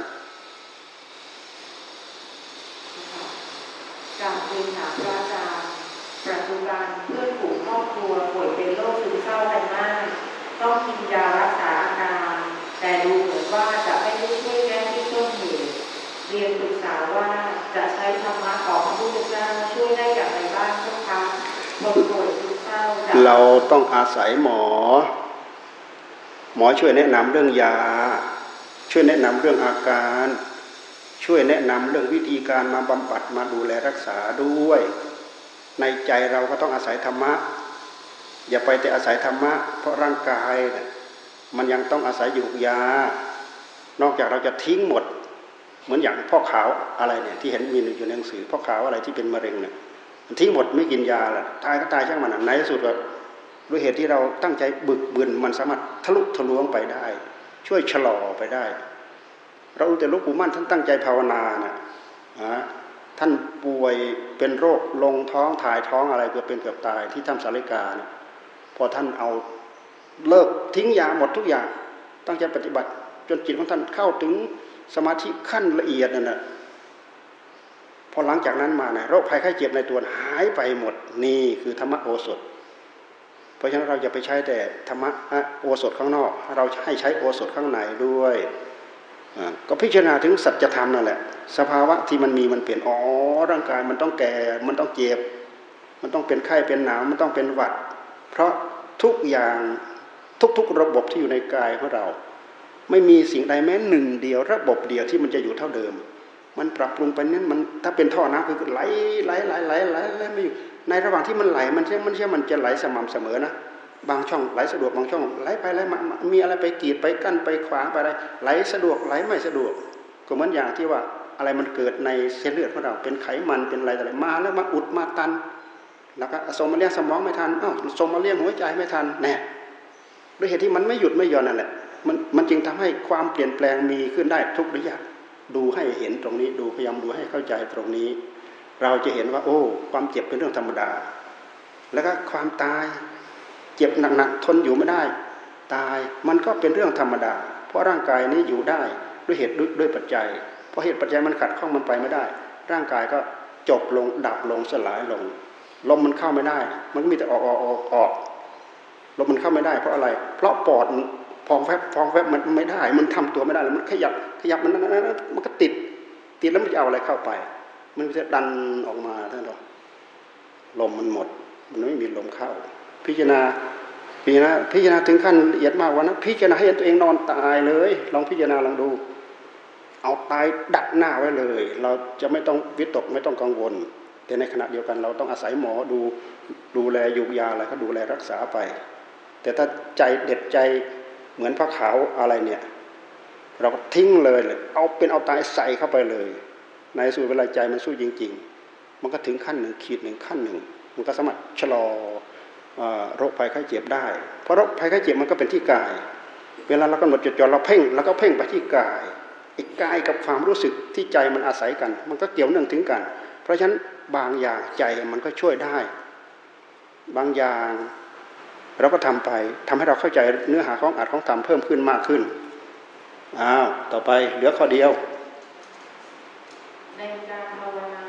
กรียนถามว่าจารย์ปัจจุบันเพื่อนฝูงครอบครัวป่วยเป็นโรคซึมเศร้ากันมาก ต้องกินยารักษาอาการ แต่ดูเหมือนว่าจะไม่ได้ช่วยแก้ที่ต้นเหตุเรียนปรึกษาว่าจะใช้ธรรมะของพระพุทธเจ้าช่วยได้อย่างไรบ้างเจ้าคะคนป่วยซึม เราต้องอาศัยหมอ หมอช่วยแนะนำเรื่องยา ช่วยแนะนำเรื่องอาการ ช่วยแนะนำเรื่องวิธีการมาบำบัดมาดูแลรักษาด้วย ในใจเราก็ต้องอาศัยธรรมะ อย่าไปแต่อาศัยธรรมะ เพราะร่างกายนะมันยังต้องอาศัยอยู่ยา นอกจากเราจะทิ้งหมด เหมือนอย่างพ่อขาวอะไรเนี่ยที่เห็นมีอยู่ในหนังสือพ่อขาวอะไรที่เป็นมะเร็งเนี่ยทิ้งหมดไม่กินยาละตายก็ตายช่างมันอะในที่สุดก็ ด้วยเหตุที่เราตั้งใจบึกบืนมันสามารถทะลุทะลวงไปได้ ช่วยชะลอไปได้ เรารู้แต่ลูกปู่มั่นท่านตั้งใจภาวนาน่ะนะท่านป่วยเป็นโรคลงท้องถ่ายท้องอะไรเกือบเป็นเกือบตายที่ถ้ำสาริกาเนี่ยพอท่านเอาเลิกทิ้งยาหมดทุกอย่าง ตั้งใจปฏิบัติ จนจิตของท่านเข้าถึงสมาธิขั้นละเอียดนั่นแหะพอหลังจากนั้นมาเนี่ยโรคภัยไข้เจ็บในตัวหายไปหมดนี่คือธรรมโอสถ เพราะฉะนั้นเราจะไปใช้แต่ธรรมะโอสถข้างนอก เราให้ใช้โอสถข้างในด้วยก็พิจารณาถึงสัจธรรมนั่นแหละสภาวะที่มันมีมันเปลี่ยนอ๋อร่างกายมันต้องแก่มันต้องเจ็บมันต้องเป็นไข้เป็นหนาวมันต้องเป็นหวัด เพราะทุกอย่างทุกๆระบบที่อยู่ในกายของเรา ไม่มีสิ่งใดแม้หนึ่งเดียวระบบเดียวที่มันจะอยู่เท่าเดิม มันปรับปรุงไปนั้นมันถ้าเป็นท่อน้ำคือไหลไหลไหลไหลไหลไหลไม่อยู่ ในระหว่างที่มันไหลมันใช่มันใช่มันจะไหลสม่ำเสมอนะบางช่องไหลสะดวกบางช่องไหลไปไหลมามีอะไรไปกีดไปกั้นไปขวางไปอะไรไหลสะดวกไหลไม่สะดวก ก็เหมือนอย่างที่ว่าอะไรมันเกิดในเส้นเลือดของเราเป็นไขมันเป็นอะไรอะไรมาแล้วมาอุดมาตัน แล้วก็ส่งมาเลี้ยงสมองไม่ทันอ้าวส่งมาเลี้ยงหัวใจไม่ทันแน่ด้วยเหตุที่มันไม่หยุดไม่ย่อนนั่นแหละมันมันจึงทำให้ความเปลี่ยนแปลงมีขึ้นได้ทุกระยะดูให้เห็นตรงนี้ดูพยายามดูให้เข้าใจตรงนี้ เราจะเห็นว่า โอ้ ความเจ็บเป็นเรื่องธรรมดา แล้วก็ความตาย เจ็บหนักๆทนอยู่ไม่ได้ ตายมันก็เป็นเรื่องธรรมดา เพราะร่างกายนี้อยู่ได้ด้วยเหตุด้วยด้วยปัจจัย เพราะเหตุปัจจัยมันขัดข้องมันไปไม่ได้ ร่างกายก็จบลงดับลงสลายลงลมมันเข้าไม่ได้ มันก็มีแต่ออกออกออกออกลมมันเข้าไม่ได้เพราะอะไร เพราะปอดพองแฟบพองแฟบมันไม่ได้ มันทำตัวไม่ได้แล้วมันขยับขยับมันนั้นมันก็ติด ติดแล้วมันจะเอาอะไรเข้าไป มันจะดันออกมาท่านบอกลมมันหมด มันไม่มีลมเข้า พิจารณาพิจารณาพิจารณาถึงขั้นละเอียดมากว่านะพิจารณาให้ตัวเองนอนตายเลย ลองพิจารณาลองดู เอาตายดักหน้าไว้เลย เราจะไม่ต้องวิตกไม่ต้องกังวล แต่ในขณะเดียวกันเราต้องอาศัยหมอดูดูแลยุกยาอะไรก็ดูแลรักษาไป แต่ถ้าใจเด็ดใจเหมือนพระขาวอะไรเนี่ย เราก็ทิ้งเลยเลยเอาเป็นเอาตายใส่เข้าไปเลย ในสู่เวลาใจมันสู้จริง ๆ มันก็ถึงขั้นหนึ่งขีดหนึ่งขั้นหนึ่ง มันก็สามารถชะลอโรคภัยไข้เจ็บได้ เพราะโรคภัยไข้เจ็บมันก็เป็นที่กาย เวลาเรากำหนดจดจ่อเราเพ่งเราก็เพ่งไปที่กายอีกกายกับความรู้สึกที่ใจมันอาศัยกัน มันก็เกี่ยวเนื่องถึงกัน เพราะฉะนั้นบางอย่างใจมันก็ช่วยได้ บางอย่างเราก็ทำไปทำให้เราเข้าใจเนื้อหาของอัดของธรรมเพิ่มขึ้นมากขึ้นอ้าวต่อไปเหลือข้อเดียว ในการภาวนา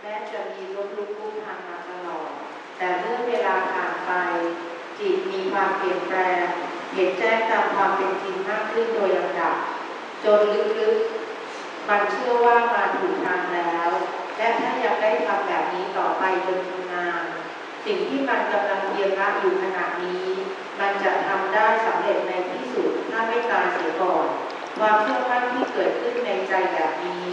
แม้จะมีลบลุกคุกทางมาตลอด แต่เมื่อเวลาผ่านไป จิตมีความเปลี่ยนแปลง เห็นแจ้งตามความเป็นจริงมากขึ้นโดยลำดับ จนลึกๆ มันเชื่อว่ามาถูกทางแล้ว และถ้าอยากได้ทำแบบนี้ต่อไปจนชำนาญสิ่งที่มันกำลังเรียนรู้อยู่ขณะนี้ มันจะทำได้สำเร็จในที่สุดถ้าไม่ตายเสียก่อนความเชื่อมั่นที่เกิดขึ้นในใจแบบนี้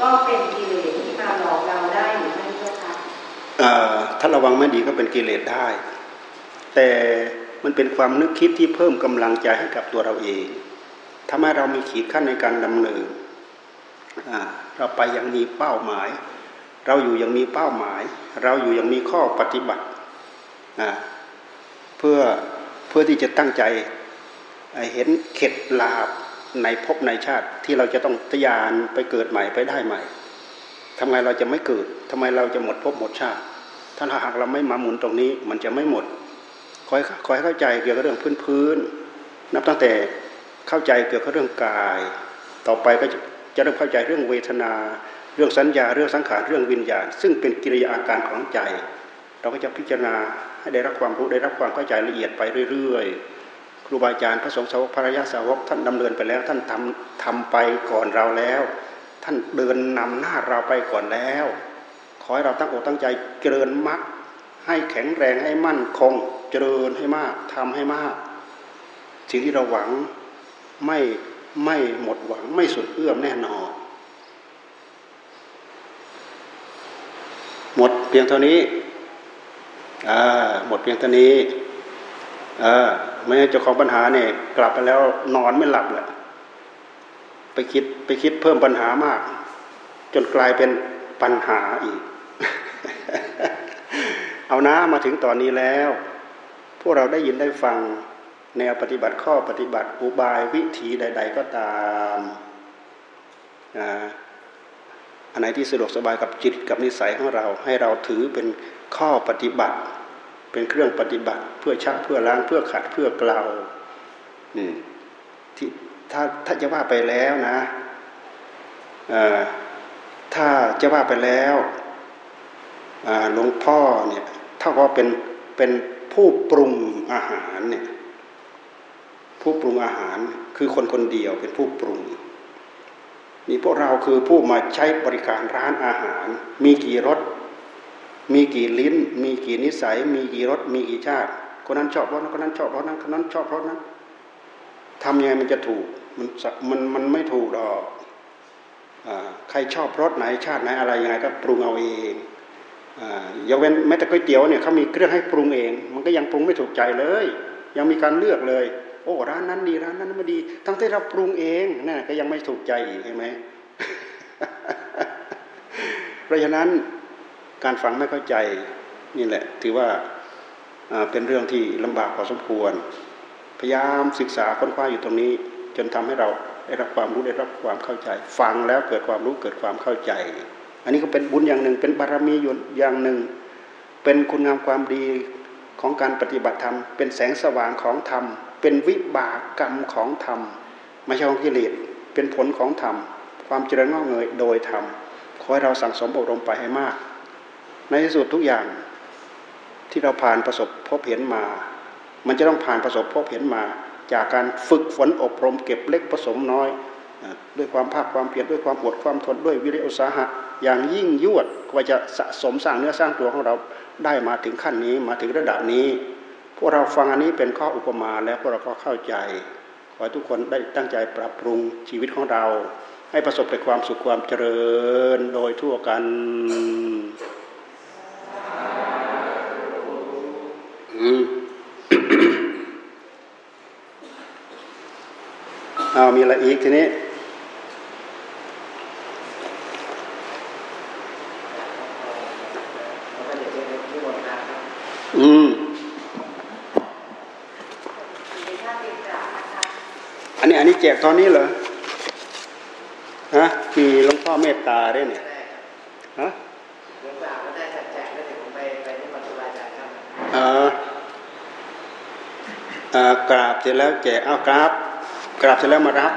ก็เป็นกิเลสที่มาหลอกเราได้หรือไม่เจ้าคะถ้าระวังไม่ดีก็เป็นกิเลสได้ แต่มันเป็นความนึกคิดที่เพิ่มกำลังใจให้กับตัวเราเองทำให้เรามีขีดขั้นในการดำเนินเราไปย่างมีเป้าหมาย เราอยู่ย่างมีเป้าหมาย เราอยู่ย่างมีข้อปฏิบัติเพื่อเพื่อที่จะตั้งใจเห็นเข็ดลาบ ในภพในชาติที่เราจะต้องทยานไปเกิดใหม่ไปได้ใหม่ทำไมเราจะไม่เกิดทำไมเราจะหมดภพหมดชาติ ถ้าหากเราไม่มาหมุนตรงนี้มันจะไม่หมดคอยคอยเข้าใจเกี่ยวกับเรื่องพื้นพื้นนับตั้งแต่เข้าใจเกี่ยวกับเรื่องกาย ต่อไปก็จะเริ่มเข้าใจเรื่องเวทนา เรื่องสัญญาเรื่องสังขารเรื่องวิญญาณ ซึ่งเป็นกิริยาอาการของใจ เราก็จะพิจารณาให้ได้รับความรู้ได้รับความเข้าใจละเอียดไปเรื่อยๆ ครูบาอาจารย์พระสงฆ์สาวกพระยาสาวกท่านดำเนินไปแล้ว ท่านทำทำไปก่อนเราแล้ว ท่านเดินนำหน้าเราไปก่อนแล้ว ขอให้เราตั้งอกตั้งใจเจริญมรรคให้แข็งแรงให้มั่นคง เจริญให้มากทำให้มาก สิ่งที่เราหวังไม่ไม่หมดหวังไม่สุดเอื้อมแน่นอนหมดเพียงเท่านี้อ่าหมดเพียงเท่านี้อ่า ไม่งั้นเจ้าของปัญหาเนี่ยกลับไปแล้วนอนไม่หลับแหละไปคิดไปคิดเพิ่มปัญหามาก จนกลายเป็นปัญหาอีก เอานะมาถึงตอนนี้แล้ว พวกเราได้ยินได้ฟังแนวปฏิบัติข้อปฏิบัติอุบายวิถีใด ๆ ก็ตามอันไหนที่สะดวกสบายกับจิตกับนิสัยของเรา ให้เราถือเป็นข้อปฏิบัติ เป็นเครื่องปฏิบัติ เพื่อชักเพื่อล้างเพื่อขัดเพื่อกลาที่ถ้าถ้าจะว่าไปแล้วนะถ้าจะว่าไปแล้วหลวงพ่อเนี่ยถ้าว่าเป็นเป็นผู้ปรุงอาหารเนี่ยผู้ปรุงอาหารคือคนคนเดียวเป็นผู้ปรุงนี่พวกเราคือผู้มาใช้บริการร้านอาหาร มีกี่รส มีกี่ลิ้น มีกี่นิสัย มีกี่รส มีกี่ชาติ คนนั้นชอบรสนั้นคนนั้นชอบรสนั้นคนนั้นชอบรสนั้นทำยังไงมันจะถูก มันมันมันไม่ถูกดอกใครชอบรสไหนชาติไหนอะไรยังไงก็ปรุงเอาเองอยกเว้นแม้แต่ก๋วยเตี๋ยวเนี่ยเขามีเครื่องให้ปรุงเอง มันก็ยังปรุงไม่ถูกใจเลย ยังมีการเลือกเลย โอ้ร้านนั้นดีร้านนั้นไม่ดี ทั้งที่เราปรุงเองนั่นก็ยังไม่ถูกใจอีกใช่ไหมเพราะฉะนั้น การฟังไม่เข้าใจนี่แหละ ถือว่าเป็นเรื่องที่ลำบากพอสมควร พยายามศึกษาค้นคว้าอยู่ตรงนี้ จนทำให้เราได้รับความรู้ได้รับความเข้าใจ ฟังแล้วเกิดความรู้เกิดความเข้าใจ อันนี้ก็เป็นบุญอย่างหนึ่ง เป็นบารมีอย่างหนึ่ง เป็นคุณงามความดีของการปฏิบัติธรรม เป็นแสงสว่างของธรรม เป็นวิบากกรรมของธรรมไม่ใช่ของกิเลสเป็นผลของธรรม ความเจริญงอกเงยโดยธรรมขอให้เราสั่งสมอบรมไปให้มาก ในที่สุดทุกอย่างที่เราผ่านประสบพบเห็นมา มันจะต้องผ่านประสบพบเห็นมา จากการฝึกฝนอบรมเก็บเล็กผสมน้อย ด้วยความภาคความเพียรด้วยความอดความทนด้วยวิริยอุตสาหะ อย่างยิ่งยวดกว่าจะสะสมสร้างเนื้อสร้างตัวของเราได้มาถึงขั้นนี้มาถึงระดับนี้ พวกเราฟังอันนี้เป็นข้ออุปมาแล้วพวกเราก็เข้าใจขอให้ทุกคนได้ตั้งใจปรับปรุงชีวิตของเรา ให้ประสบแต่ความสุขความเจริญโดยทั่วกันอืม เอามีอะไรอีกทีนี้อืมอันนี้อันนี้แจกตอนนี้เหรอฮะมีหลวงพ่อเมตตาด้วยเนี่ยฮะหลวงพ่อก็ได้แจกแล้วเดี๋ยวผมไปไปที่ปัจจุบันจารย์ครับอ่า กราบเสร็จแล้วแจกเอากราบกราบเสร็จแล้วมารับ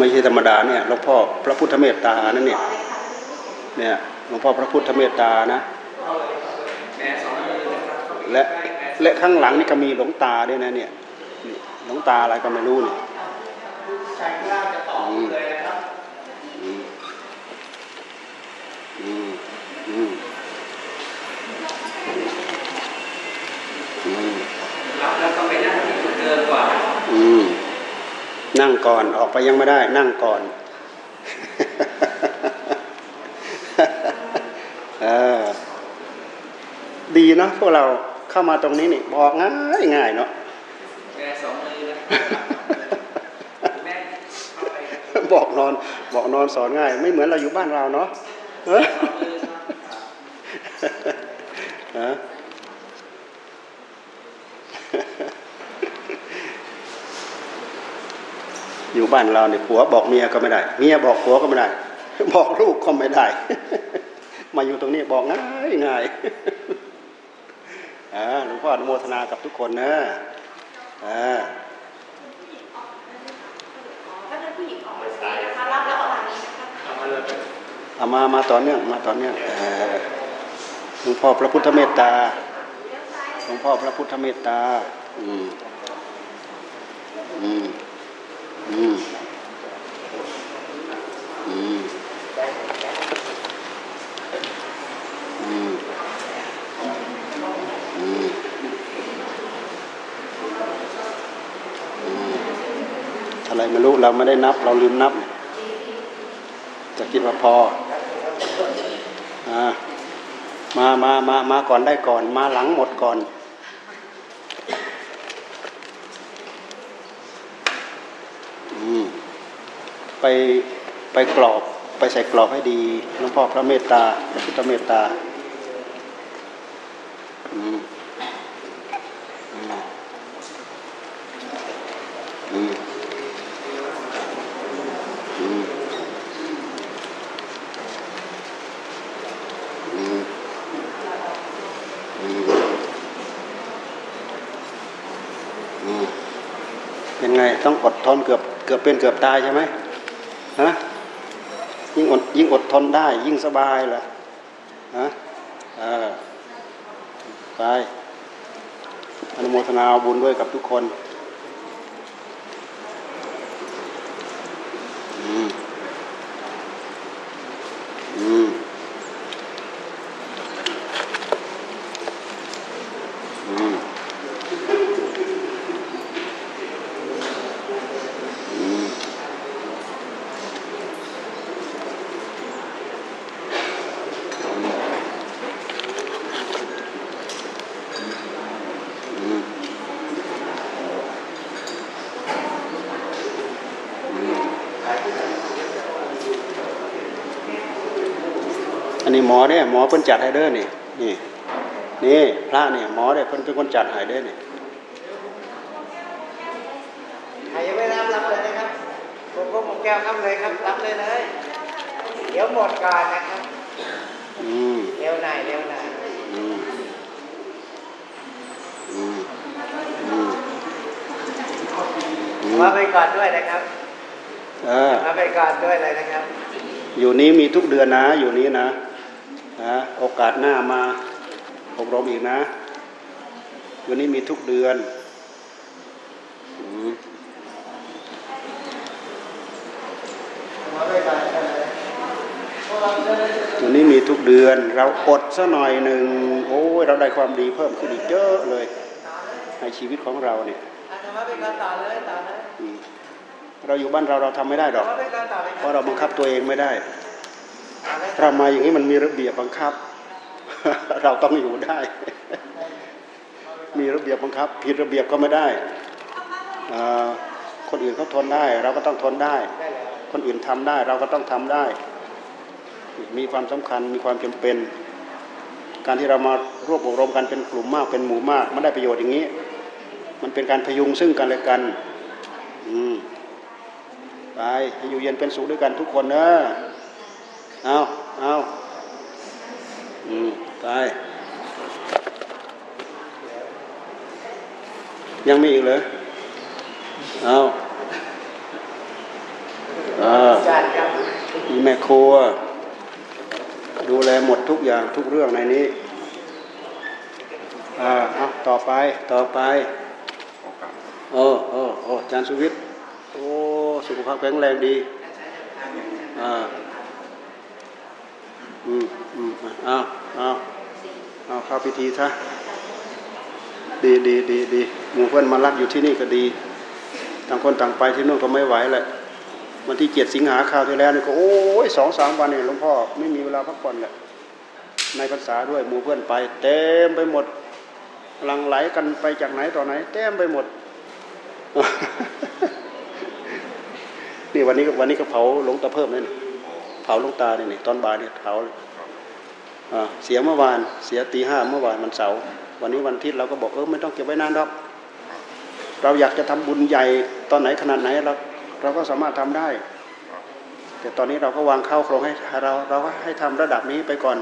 ไม่ ใช่ธรรมดาเนี่ยหลวงพ่อพระพุทธเมตตานั่นเนี่ยเนี่ยหลวงพ่อพระพุทธเมตตานะ และและข้างหลังนี่ก็มีหลวงตาด้วยนะเนี่ยหลวงตาอะไรก็ไม่รู้เนี่ยอืมอืมอืมอืมแล้วก็ไปนั่งที่จุดเดิมกว่าอืม นั่งก่อนออกไปยังไม่ได้ นั่งก่อนอดีเนาะพวกเราเข้ามาตรงนี้นี่บอกง่ายง่ายเนาะบอกนอน บอกนอนสอนง่าย ไม่เหมือนเราอยู่บ้านเราเนาะ อยู่ บ้านเราเนี่ยผัวบอกเมียก็ไม่ได้ เมียบอกผัวก็ไม่ได้ บอกลูกก็ไม่ได้ มาอยู่ตรงนี้บอกง่ายง่ายอ่าหลวงพ่ออนุโมทนากับทุกคนนะอ่าเออกมาสีนะคะรับแล้วออกมานี้นะคะเอามา มาต่อเนื่อง มาต่อเนื่องหลวงพ่อพระพุทธเมตตา หลวงพ่อพระพุทธเมตตา อืม อืมอืมอืมอืมอืมอืม อะไรไม่รู้เราไม่ได้นับ เราลืมนับ จะคิดว่าพออมามามามาก่อนได้ก่อน มาหลังหมดก่อนไปไปกรอบไปใส่กรอบให้ดีหลวงพ่อพระเมตตาพระพุทธเมตตา อืม อืม อืม อืม อืมอืมอืมเป็นไงต้องอดทนเกือบเกือบเป็นเกือบตายใช่ไหมฮะยิ่งอดยิ่งอดทนได้ ยิ่งสบายเหรอฮะเออไปอนุโมทนาบุญด้วยกับทุกคน อืม อืม อืม อืม อืม อืม อันนี้หมอเนี่ยหมอเพิ่นจัดให้เด้อนี่นี่นี่พระเนี่ยหมอเนี่ยเพิ่นเป็นคนจัดให้เด้อนี่ใครยังไม่รับรับเลยนะครับผมก็ผมแก้วครับเลยครับรับเลยเลยเดี๋ยวหมดก่อนนะครับอืมเร็วหน่อยเร็วหน่อยอืมอืมอืมอืมมาไปก่อนด้วยนะครับเออมาไปก่อนด้วยเลยนะครับ อยู่นี้มีทุกเดือนนะ อยู่นี้นะ นะโอกาสหน้ามาอบรมอีกนะอยู่นี้มีทุกเดือนอืมมาไปก่อนนี้มีทุกเดือน เราอดซะหน่อยหนึ่งโอ้ยเราได้ความดีเพิ่มขึ้นอีกเยอะเลย ในชีวิตของเราเนี่ยเราอยู่บ้านเราเราทำไม่ได้หรอก เพราะเราบังคับตัวเองไม่ได้ เรามาอย่างนี้มันมีระเบียบบังคับ เราต้องอยู่ได้ มีระเบียบบังคับ ผิดระเบียบก็ไม่ได้ คนอื่นเขาทนได้ เราก็ต้องทนได้ คนอื่นทำได้ เราก็ต้องทำได้ มีความสำคัญมีความจำเป็น การที่เรามารวบรวมกันเป็นกลุ่มมากเป็นหมู่มาก มันได้ประโยชน์อย่างนี้ มันเป็นการพยุงซึ่งกันและกันอืมไปให้อยู่เย็นเป็นสุขด้วยกันทุกคนเนอะ เอาเอาอืมไปยังมีอีกเหรอเอาเออจัดครับมีแม่ครัว ดูแลหมดทุกอย่างทุกเรื่องในนี้ อ่าเอาต่อไปต่อไปโอ้โอ้โอ้อาจารย์สุวิทย์โอ้ สุขภาพแข็งแรงดี อ่า อืมอืมอะเอาเอาเอาเข้าพิธีซะดีดีดีดีหมู่เพื่อนมารับอยู่ที่นี่ก็ดี ต่างคนต่างไปที่นู่นก็ไม่ไหวแหละวันที่เจ็ดสิงหาคราวที่แล้วนี่ก็โอ้ยสองสามวันเนี่ยหลวงพ่อไม่มีเวลาพักผ่อนแหละในภาษาด้วยหมู่เพื่อนไป เต็มไปหมดหลังไหลกันไปจากไหนต่อไหน เต็มไปหมดนี่วันนี้วันนี้ก็เผาหลวงตาเพิ่มเลยนี่ เผาลวงตาเนี่ยนี่ตอนบ่ายเนี่ยเผาเสียเมื่อวานเสียตีห้าเมื่อวานมันเสาร์วันนี้วันอาทิตย์เราก็บอกเออไม่ต้องเก็บไว้นานหรอกเราอยากจะทำบุญใหญ่ตอนไหนขนาดไหนเราเราก็สามารถทำได้ แต่ตอนนี้เราก็วางเข้าโครงให้เราเราก็ให้ทำระดับนี้ไปก่อน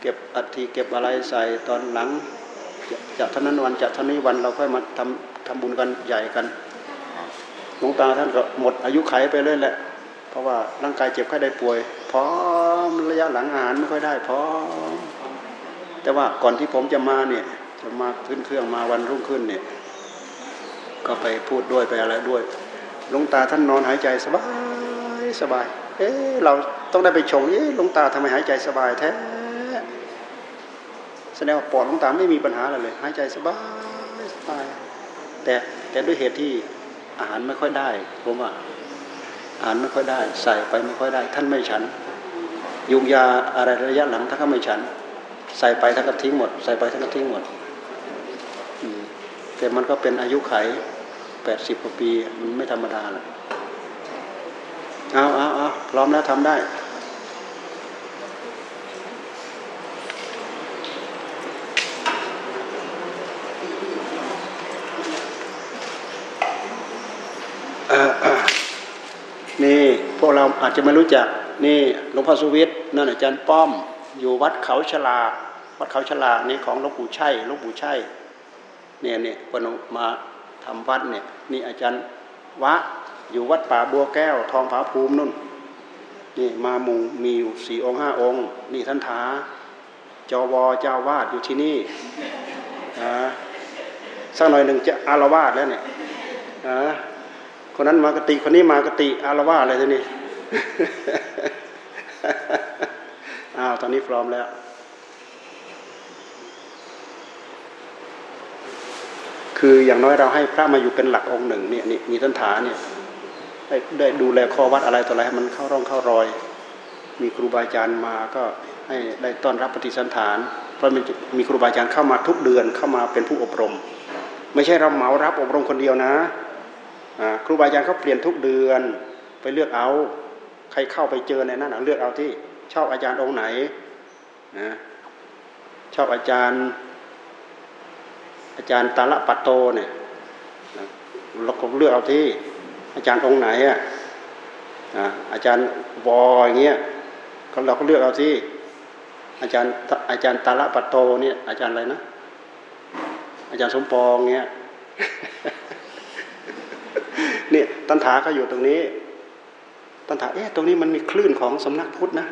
เก็บอัฐิเก็บอะไรใส่ตอนหลังจะเท่านั้นวันจะเท่านี้วันเราค่อยมาทำทำบุญกันใหญ่กันหลวงตาท่านก็หมดอายุไขไปเลยแหละ เพราะว่าร่างกายเจ็บไข้ได้ป่วยพร้อมระยะหลังอาหารไม่ค่อยได้พร้อมแต่ว่าก่อนที่ผมจะมาเนี่ยจะมาขึ้นเครื่องมาวันรุ่งขึ้นเนี่ย ก็ไปพูดด้วยไปอะไรด้วยหลวงตาท่านนอนหายใจสบายสบาย เอ๊ะเราต้องได้ไปชงเอ๊ะหลวงตาทำไมหายใจสบายแท้แสดงว่าปอดหลวงตาไม่มีปัญหาอะไรเลย หายใจสบายสบาย แต่แต่ด้วยเหตุที่อาหารไม่ค่อยได้ ผมว่า อาหานไม่ค่อยได้ ใส่ไปไม่ค่อยได้ ท่านไม่ฉัน ยุงยาอะไรระยะหลังท่านก็ไม่ฉัน ใส่ไปท่านก็ทิ้งหมด ใส่ไปท่านก็ทิ้งหมดแต่มันก็เป็นอายุไขแปดสิบกว่าปีมันไม่ธรรมดาหรอกเอาเอาเอาพร้อมแล้วทำได้ เอ่อเอ่อนี่ พวกเราอาจจะไม่รู้จักนี่หลวงพ่อสุวิทย์นั่นอาจารย์ป้อม อยู่วัดเขาชลา วัดเขาชลานี่ของหลวงปู่ชัยหลวงปู่ชัยเนี่ยเนี่ยคนมาทำวัดเนี่ยนี่อาจารย์วะอยู่วัดป่าบัวแก้ว ทองผาภูมินุ่นนี่มาหมู่มีอยู่สี่องค์ห้าองค์ นี่ท่านถาจวเจ้าวาดอยู่ที่นี่อ่าสักหน่อยหนึ่งจะอารวาสแล้วเนี่ยอ่า คนนั้นมากติคนนี้มากติอารวาสอะไรทีนี้อ้าวตอนนี้พร้อมแล้วคืออย่างน้อยเราให้พระมาอยู่เป็นหลักองค์หนึ่งเนี่ยนี่มีท่านฐานเนี่ยได้ได้ดูแลข้อวัดอะไรต่ออะไรให้มันเข้าร่องเข้ารอย มีครูบาอาจารย์มาก็ให้ได้ต้อนรับปฏิสันฐาน เพราะมันมีครูบาอาจารย์เข้ามาทุกเดือนเข้ามาเป็นผู้อบรม ไม่ใช่เราเหมารับอบรมคนเดียวนะ ครูบาอาจารย์เขาเปลี่ยนทุกเดือนไปเลือกเอา ใครเข้าไปเจอในนั้นเลือกเอาที่ชอบอาจารย์องค์ไหนนะชอบอาจารย์ อาจารย์ตาละปัตโตเนี่ยเราก็เลือกเอาที่อาจารย์องค์ไหนอะอาอาจารย์วออย่างเงี้ยก็เราก็เลือกเอาที่อาจารย์อาจารย์ตาละปัตโตเนี่ยอาจารย์อะไรนะ อาจารย์สมปองเงี้ย เนี่ยตันถาเขาอยู่ตรงนี้ ตันถาเอ๊ะตรงนี้มันมีคลื่นของสำนักพุทธนะ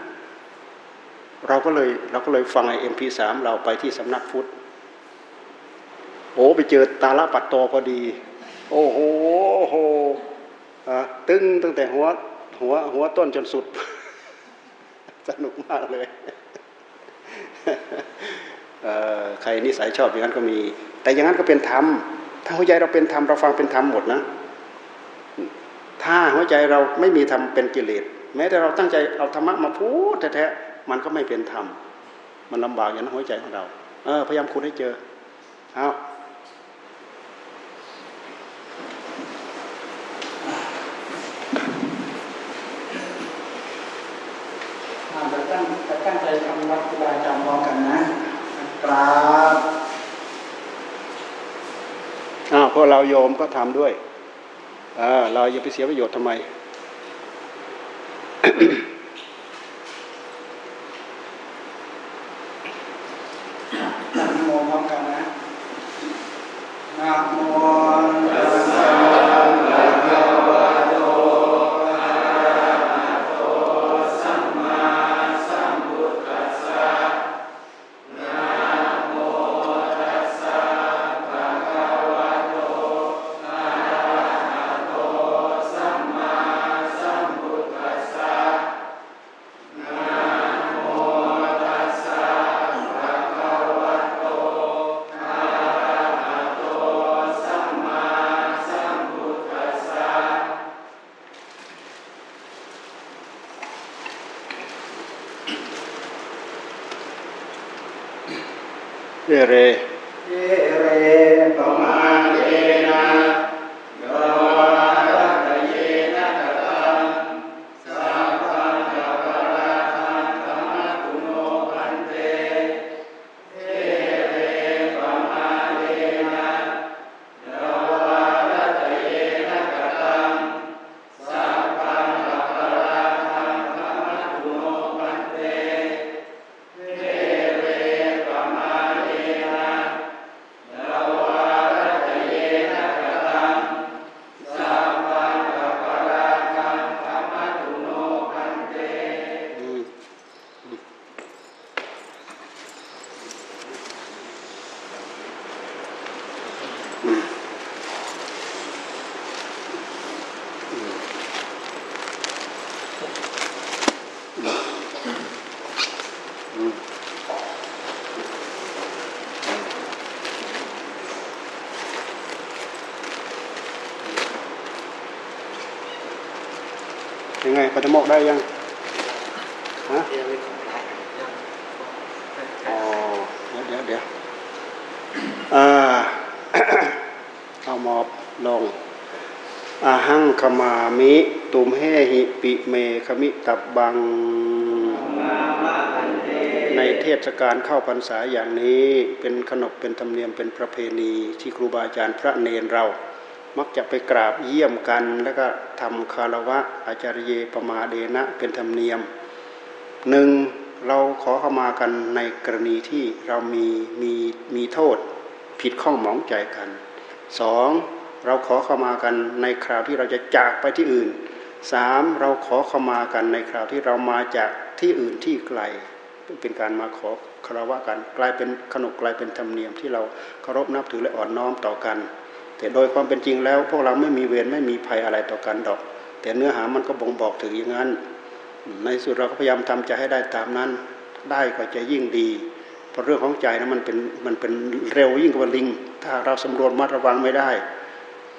เราก็เลยเราก็เลยฟังไอเอ็มพีสามเราไปที่สำนักพุทธโอ้ไปเจอตาละปัดโตพอดี โอ้โหโหอะตึงตั้งแต่หัวหัวหัวต้นจนสุด สนุกมากเลยใครนิสัยชอบอย่างนั้นก็มี แต่อย่างนั้นก็เป็นธรรม ถ้าหัวใจเราเป็นธรรมเราฟังเป็นธรรมหมดนะ ถ้าหัวใจเราไม่มีธรรมเป็นกิเลสแม้แต่เราตั้งใจเอาธรรมะมาพูดแท้ๆมันก็ไม่เป็นธรรมมันลำบากอย่างนั้นหัวใจของเราเออพยายามคุดให้เจอเอาจะตั้งจะตั้งใจทำวัดครูบาอาจารย์พร้อมกันนะกราบอ้าวพวกเราโยมก็ทำด้วย เราอย่าไปเสียประโยชน์ทำไม นะโมพร้อมกันนะนะโม เรเร เยเรปมาเยนะโยวารัตเยนะกตังสัพพังกัปปะระทังธรรมตุโนพันเตเทเรปมาเยนะโยวารัตเยนะกตังส ยังไงปฐมโมกข์ได้ยังฮะ เดี๋ยวไปขอพระ อ๋อเดี๋ยวเดี๋ยวเดี๋ยวอ่า เอาหมอบลงอาหังขมามิ ตุมเฮ หิปิเมขมิตับบัง ในเทศกาลเข้าพรรษาอย่างนี้เป็นขนบเป็นธรรมเนียมเป็นประเพณีที่ครูบาอาจารย์พระเนรเรา มักจะไปกราบเยี่ยมกัน แล้วก็ทำคารวะอาจารย์เยปมาเดนะเป็นธรรมเนียมหนึ่งเราขอเข้ามากันในกรณีที่เรามีมีมีโทษผิดข้องหมองใจกันสองเราขอเข้ามากันในคราวที่เราจะจากไปที่อื่น สามเราขอเข้ามากันในคราวที่เรามาจากที่อื่นที่ไกล เป็นการมาขอคารวะกันกลายเป็นขนบกลายเป็นธรรมเนียมที่เราเคารพนับถือและอ่อนน้อมต่อกัน แต่โดยความเป็นจริงแล้ว พวกเราไม่มีเวรไม่มีภัยอะไรต่อกันดอก แต่เนื้อหามันก็บ่งบอกถึงอย่างนั้น ในสุดเราก็พยายามทำใจให้ได้ตามนั้น ได้ก็จะยิ่งดีเพราะเรื่องของใจนะมันเป็นมันเป็นเร็วยิ่งกว่าลิง ถ้าเราสำรวจมัดระวังไม่ได้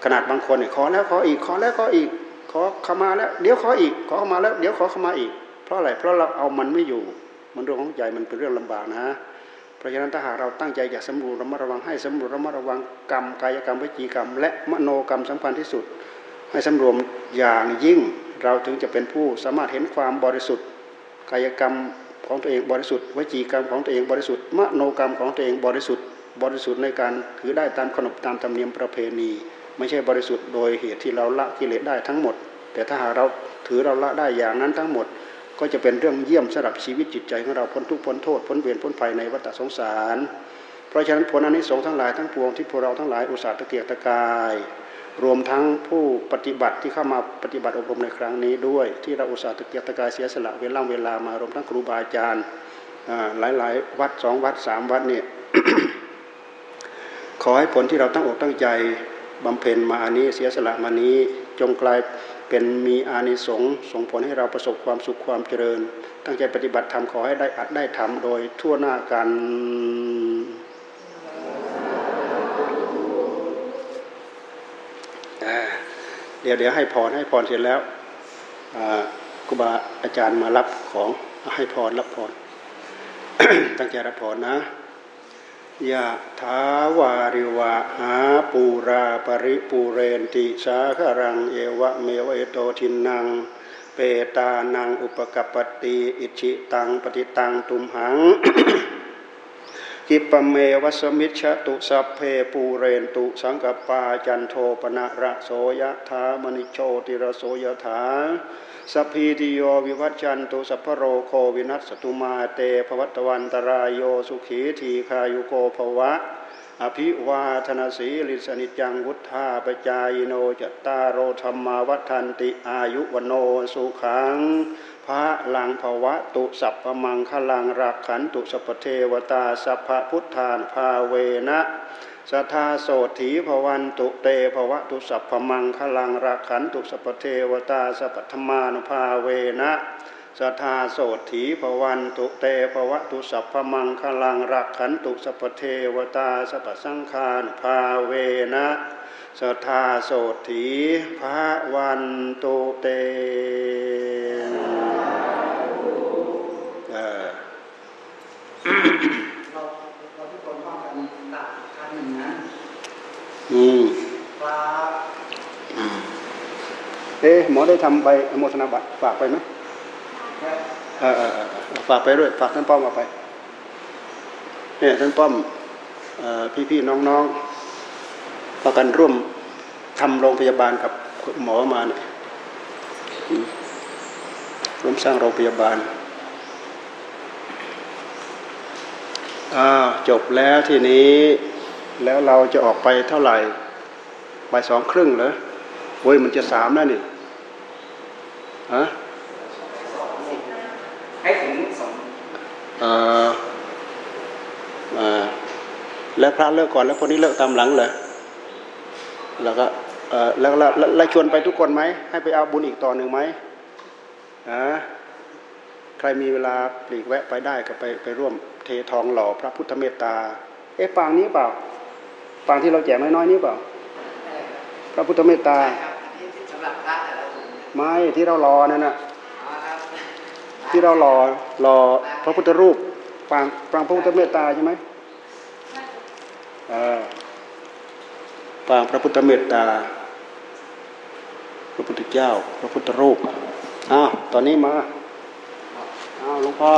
ขนาดบางคนเนี่ยขอแล้วขออีกขอแล้วขออีก ขอเข้ามาแล้ว เดี๋ยวขออีก ขอเข้ามาแล้ว เดี๋ยวขอเข้ามาอีก เพราะอะไร เพราะเราเอามันไม่อยู่ มันเรื่องของใจมันเป็นเรื่องลำบากนะ เพราะฉะนั้นถ้าหากเราตั้งใจอยากสำรวจระมัดระวังให้สำรวจระมัดระวังกรรมกายกรรมวิจีกรรม และมโนกรรมสำคัญที่สุด ให้สำรวมอย่างยิ่งเราถึงจะเป็นผู้สามารถเห็นความบริสุทธิ์ กายกรรมของตัวเองบริสุทธิ์วจีกรรมของตัวเองบริสุทธิ์มโนกรรมของตัวเองบริสุทธิ์ บริสุทธิ์ในการถือได้ตามขนบตามธรรมเนียมประเพณี ไม่ใช่บริสุทธิ์โดยเหตุที่เราละกิเลสได้ทั้งหมด แต่ถ้าหากเราถือเราละได้อย่างนั้นทั้งหมด ก็จะเป็นเรื่องเยี่ยมสำหรับชีวิตจิตใจของเราพ้นทุกข์พ้นโทษพ้นเวรพ้นภัยในวัฏสงสาร เพราะฉะนั้นผลอันนี้สงส์ทั้งหลายทั้งปวงที่พวกเราทั้งหลายอุตส่าห์ตะเกียกตะกาย รวมทั้งผู้ปฏิบัติที่เข้ามาปฏิบัติอบรมในครั้งนี้ด้วย ที่เราอุตส่าห์ตะเกียกตะกายเสียสละเวลาเวลามารวมทั้งครูบาอาจารย์หลายหลายๆวัดสองวัดสามวัดเนี่ยขอให้ผลที่เราตั้งอกตั้งใจ บำเพ็ญมาอันนี้เสียสละมานี้ จงกลายเป็นมีอานิสงส์ส่งผลให้เราประสบความสุขความเจริญ ตั้งใจปฏิบัติธรรมขอให้ได้อัดได้ทำโดยทั่วหน้ากันเดี๋ยวเดี๋ยวให้พรให้พรเสร็จแล้วครูบาอาจารย์มารับของให้พรรับพรตั้งใจรับพรนะ ยะถาวาริวะหาปูรา ปะริปูเรนติสาคะรังเอวะเมวะ อิโตทินนัง เปตานังอุปะกัปปะติอิจฉิตังปัตถิตังตุมหัง ขิปปะเมวะ สะมิชฌะตุสัพเพปูเรนตุสังกัปปาจันโทปัณณะระโสยะถา มะณิโชติระโส ยะถา สัพพีติโยวิวัชชันตุสัพพะโรโควินัสสะตุมาเตภวัตวันตรายโยสุขีทีคายุโกภวะ อภิวาธนาสีลิสนิจังวุธาปจายโนจตารโรธรรมาวัฏันติอายุวโนสุขังพระลังภวะตุสัพพมังคลังรักขันตุสัพเทวตาสัพพพุทธานภาเวนะ สัทาโสถีภวันตุเตภวะตุสัพพมังคลังรักขันตุสัพเทวตาสัพธมานุภาเวนะสัทาโสถีภวันตุเตภวะตุสัพพมังคลังรักขันตุสัพเทวตาสัพสังฆานุภาเวนะสัทาโสถีภวันตุเตเราเราทุกคนพร้อมกันตัดครั้งหนึ่งนะ อืม ครับ เอ๊หมอได้ทำใบอนุโมทนาบัตรฝากไปไหมเออฝากไปด้วย ฝากท่านป้อมเอาไป เนี่ยท่านป้อมพี่พี่ๆน้องๆประกันร่วมทำโรงพยาบาลกับหมอมาเนี่ยร่วมสร้างโรงพยาบาลอาจบแล้วทีนี้แล้วเราจะออกไปเท่าไหร่ บ่ายสองครึ่งเหรอโอ้ยมันจะสามแล้วนี่ฮะให้ถึงสองเอ่อเอ่อแล้วพระเลิกก่อนแล้วพวกนี้เลิกตามหลังเหรอแล้วก็เอ่อแล้วแล้วแล้วแล้วชวนไปทุกคนไหมให้ไปเอาบุญอีกต่อหนึ่งไหมอ่าใครมีเวลาปลีกแวะไปได้ก็ไปไปร่วมเททองหล่อพระพุทธเมตตา เอ๊ะปางนี้เปล่า ปางที่เราแจกน้อยๆนี้เปล่าพ ระพุทธเมตตาไม่ที่เรารอนั่นน่ะที่เรารอรอพระพุทธรูปปางปางพระพุทธเมตตาใช่ไหมปางพระพุทธเมตตา พระพุทธเจ้า พระพุทธรูปอ้าวตอนนี้มาอ้าวหลวงพ่อ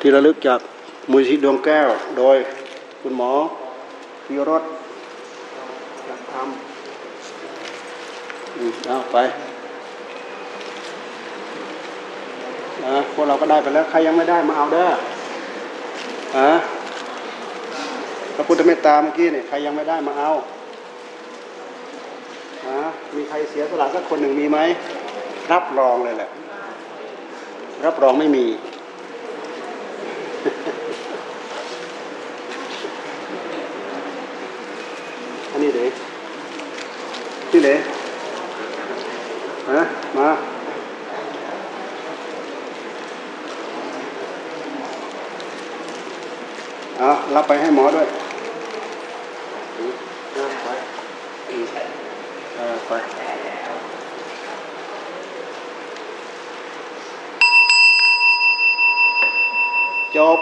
ที่ระลึกจากมูลที่ดวงแก้วโดยคุณหมอพิรธ รรมอืมเอาไปอะพวกเราก็ได้ไปแล้ว ใครยังไม่ได้มาเอาเด้ออะพระพุทธเมตตาเมื่อกี้เนี่ยใครยังไม่ได้มาเอาอะมีใครเสียสละสักคนหนึ่งมีไหม รับรองเลยแหละ รับรองไม่มี อันนี้เด็ก ที่เด็กฮะมาเอารับไปให้หมอด้วยเอาไปอืมเออไป จบ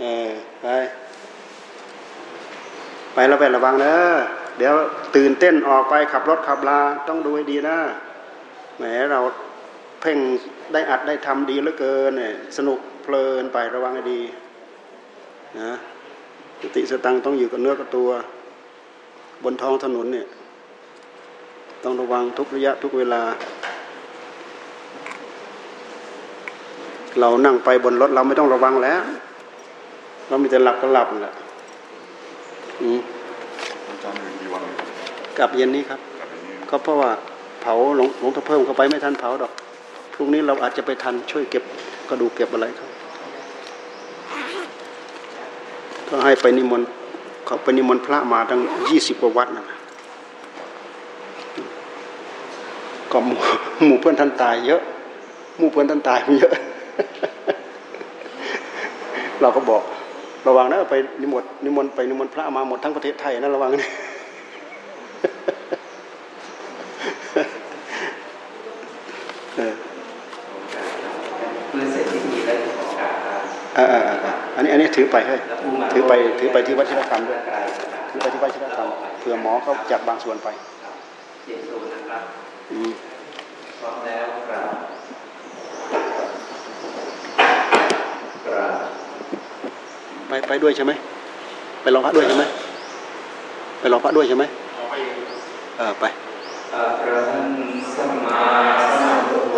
เออไป ไป แวไประวังเนอะเดี๋ยวตื่นเต้นออกไปขับรถขับลาต้องดูให้ดีนะแหมเราเพ่งได้อัดได้ทำดีเหลือเกินเนี่ยสนุกเพลินไประวังให้ดีนะสติสตังต้องอยู่กับเนื้อกับตัว บนท้องถนนเนี่ยต้องระวังทุกระยะทุกเวลา เรานั่งไปบนรถเราไม่ต้องระวังแล้ว เรามีแต่หลับก็หลับแหละอืม อาจารย์อยู่กี่วัน กลับเย็นนี้ครับกลับอย่างนี้ก็เพราะว่าเผาหลวงหลวงตาเพิ่มเข้าไปไม่ทันเผาดอก พรุ่งนี้เราอาจจะไปทันช่วยเก็บกระดูกเก็บอะไรครับ ก็ให้ไปนิมนต์เขาไปนิมนต์พระมาตั้งยี่สิบกว่าวัดนะนะก็หมู่หมู่เพื่อนท่านตายเยอะหมู่เพื่อนท่านตายมันเยอะ เราก็บอกระวังนะไปนิมนต์นิมนต์ไปนิมนต์พระมาหมดทั้งประเทศไทยนะระวังนะ เออ เมื่อเสร็จพิธีแล้วจะขอกราบ ลาเออเออเอออันนี้อันนี้ถือไปให้แล้วผู้มาถือไปถือไปที่วัชิรธรรมด้วยกายนะครับถือไปที่วัชิรธรรมเผื่อหมอเขาจับบางส่วนไปเจ็บสูนะครับอืมพร้อมแล้วกราบกราบไปไปด้วยใช่ไหมไปรองพระด้วยใช่ไหมไปรองพระด้วยใช่ไหมเออไปอะระหังสัมมาสัมพุทโธ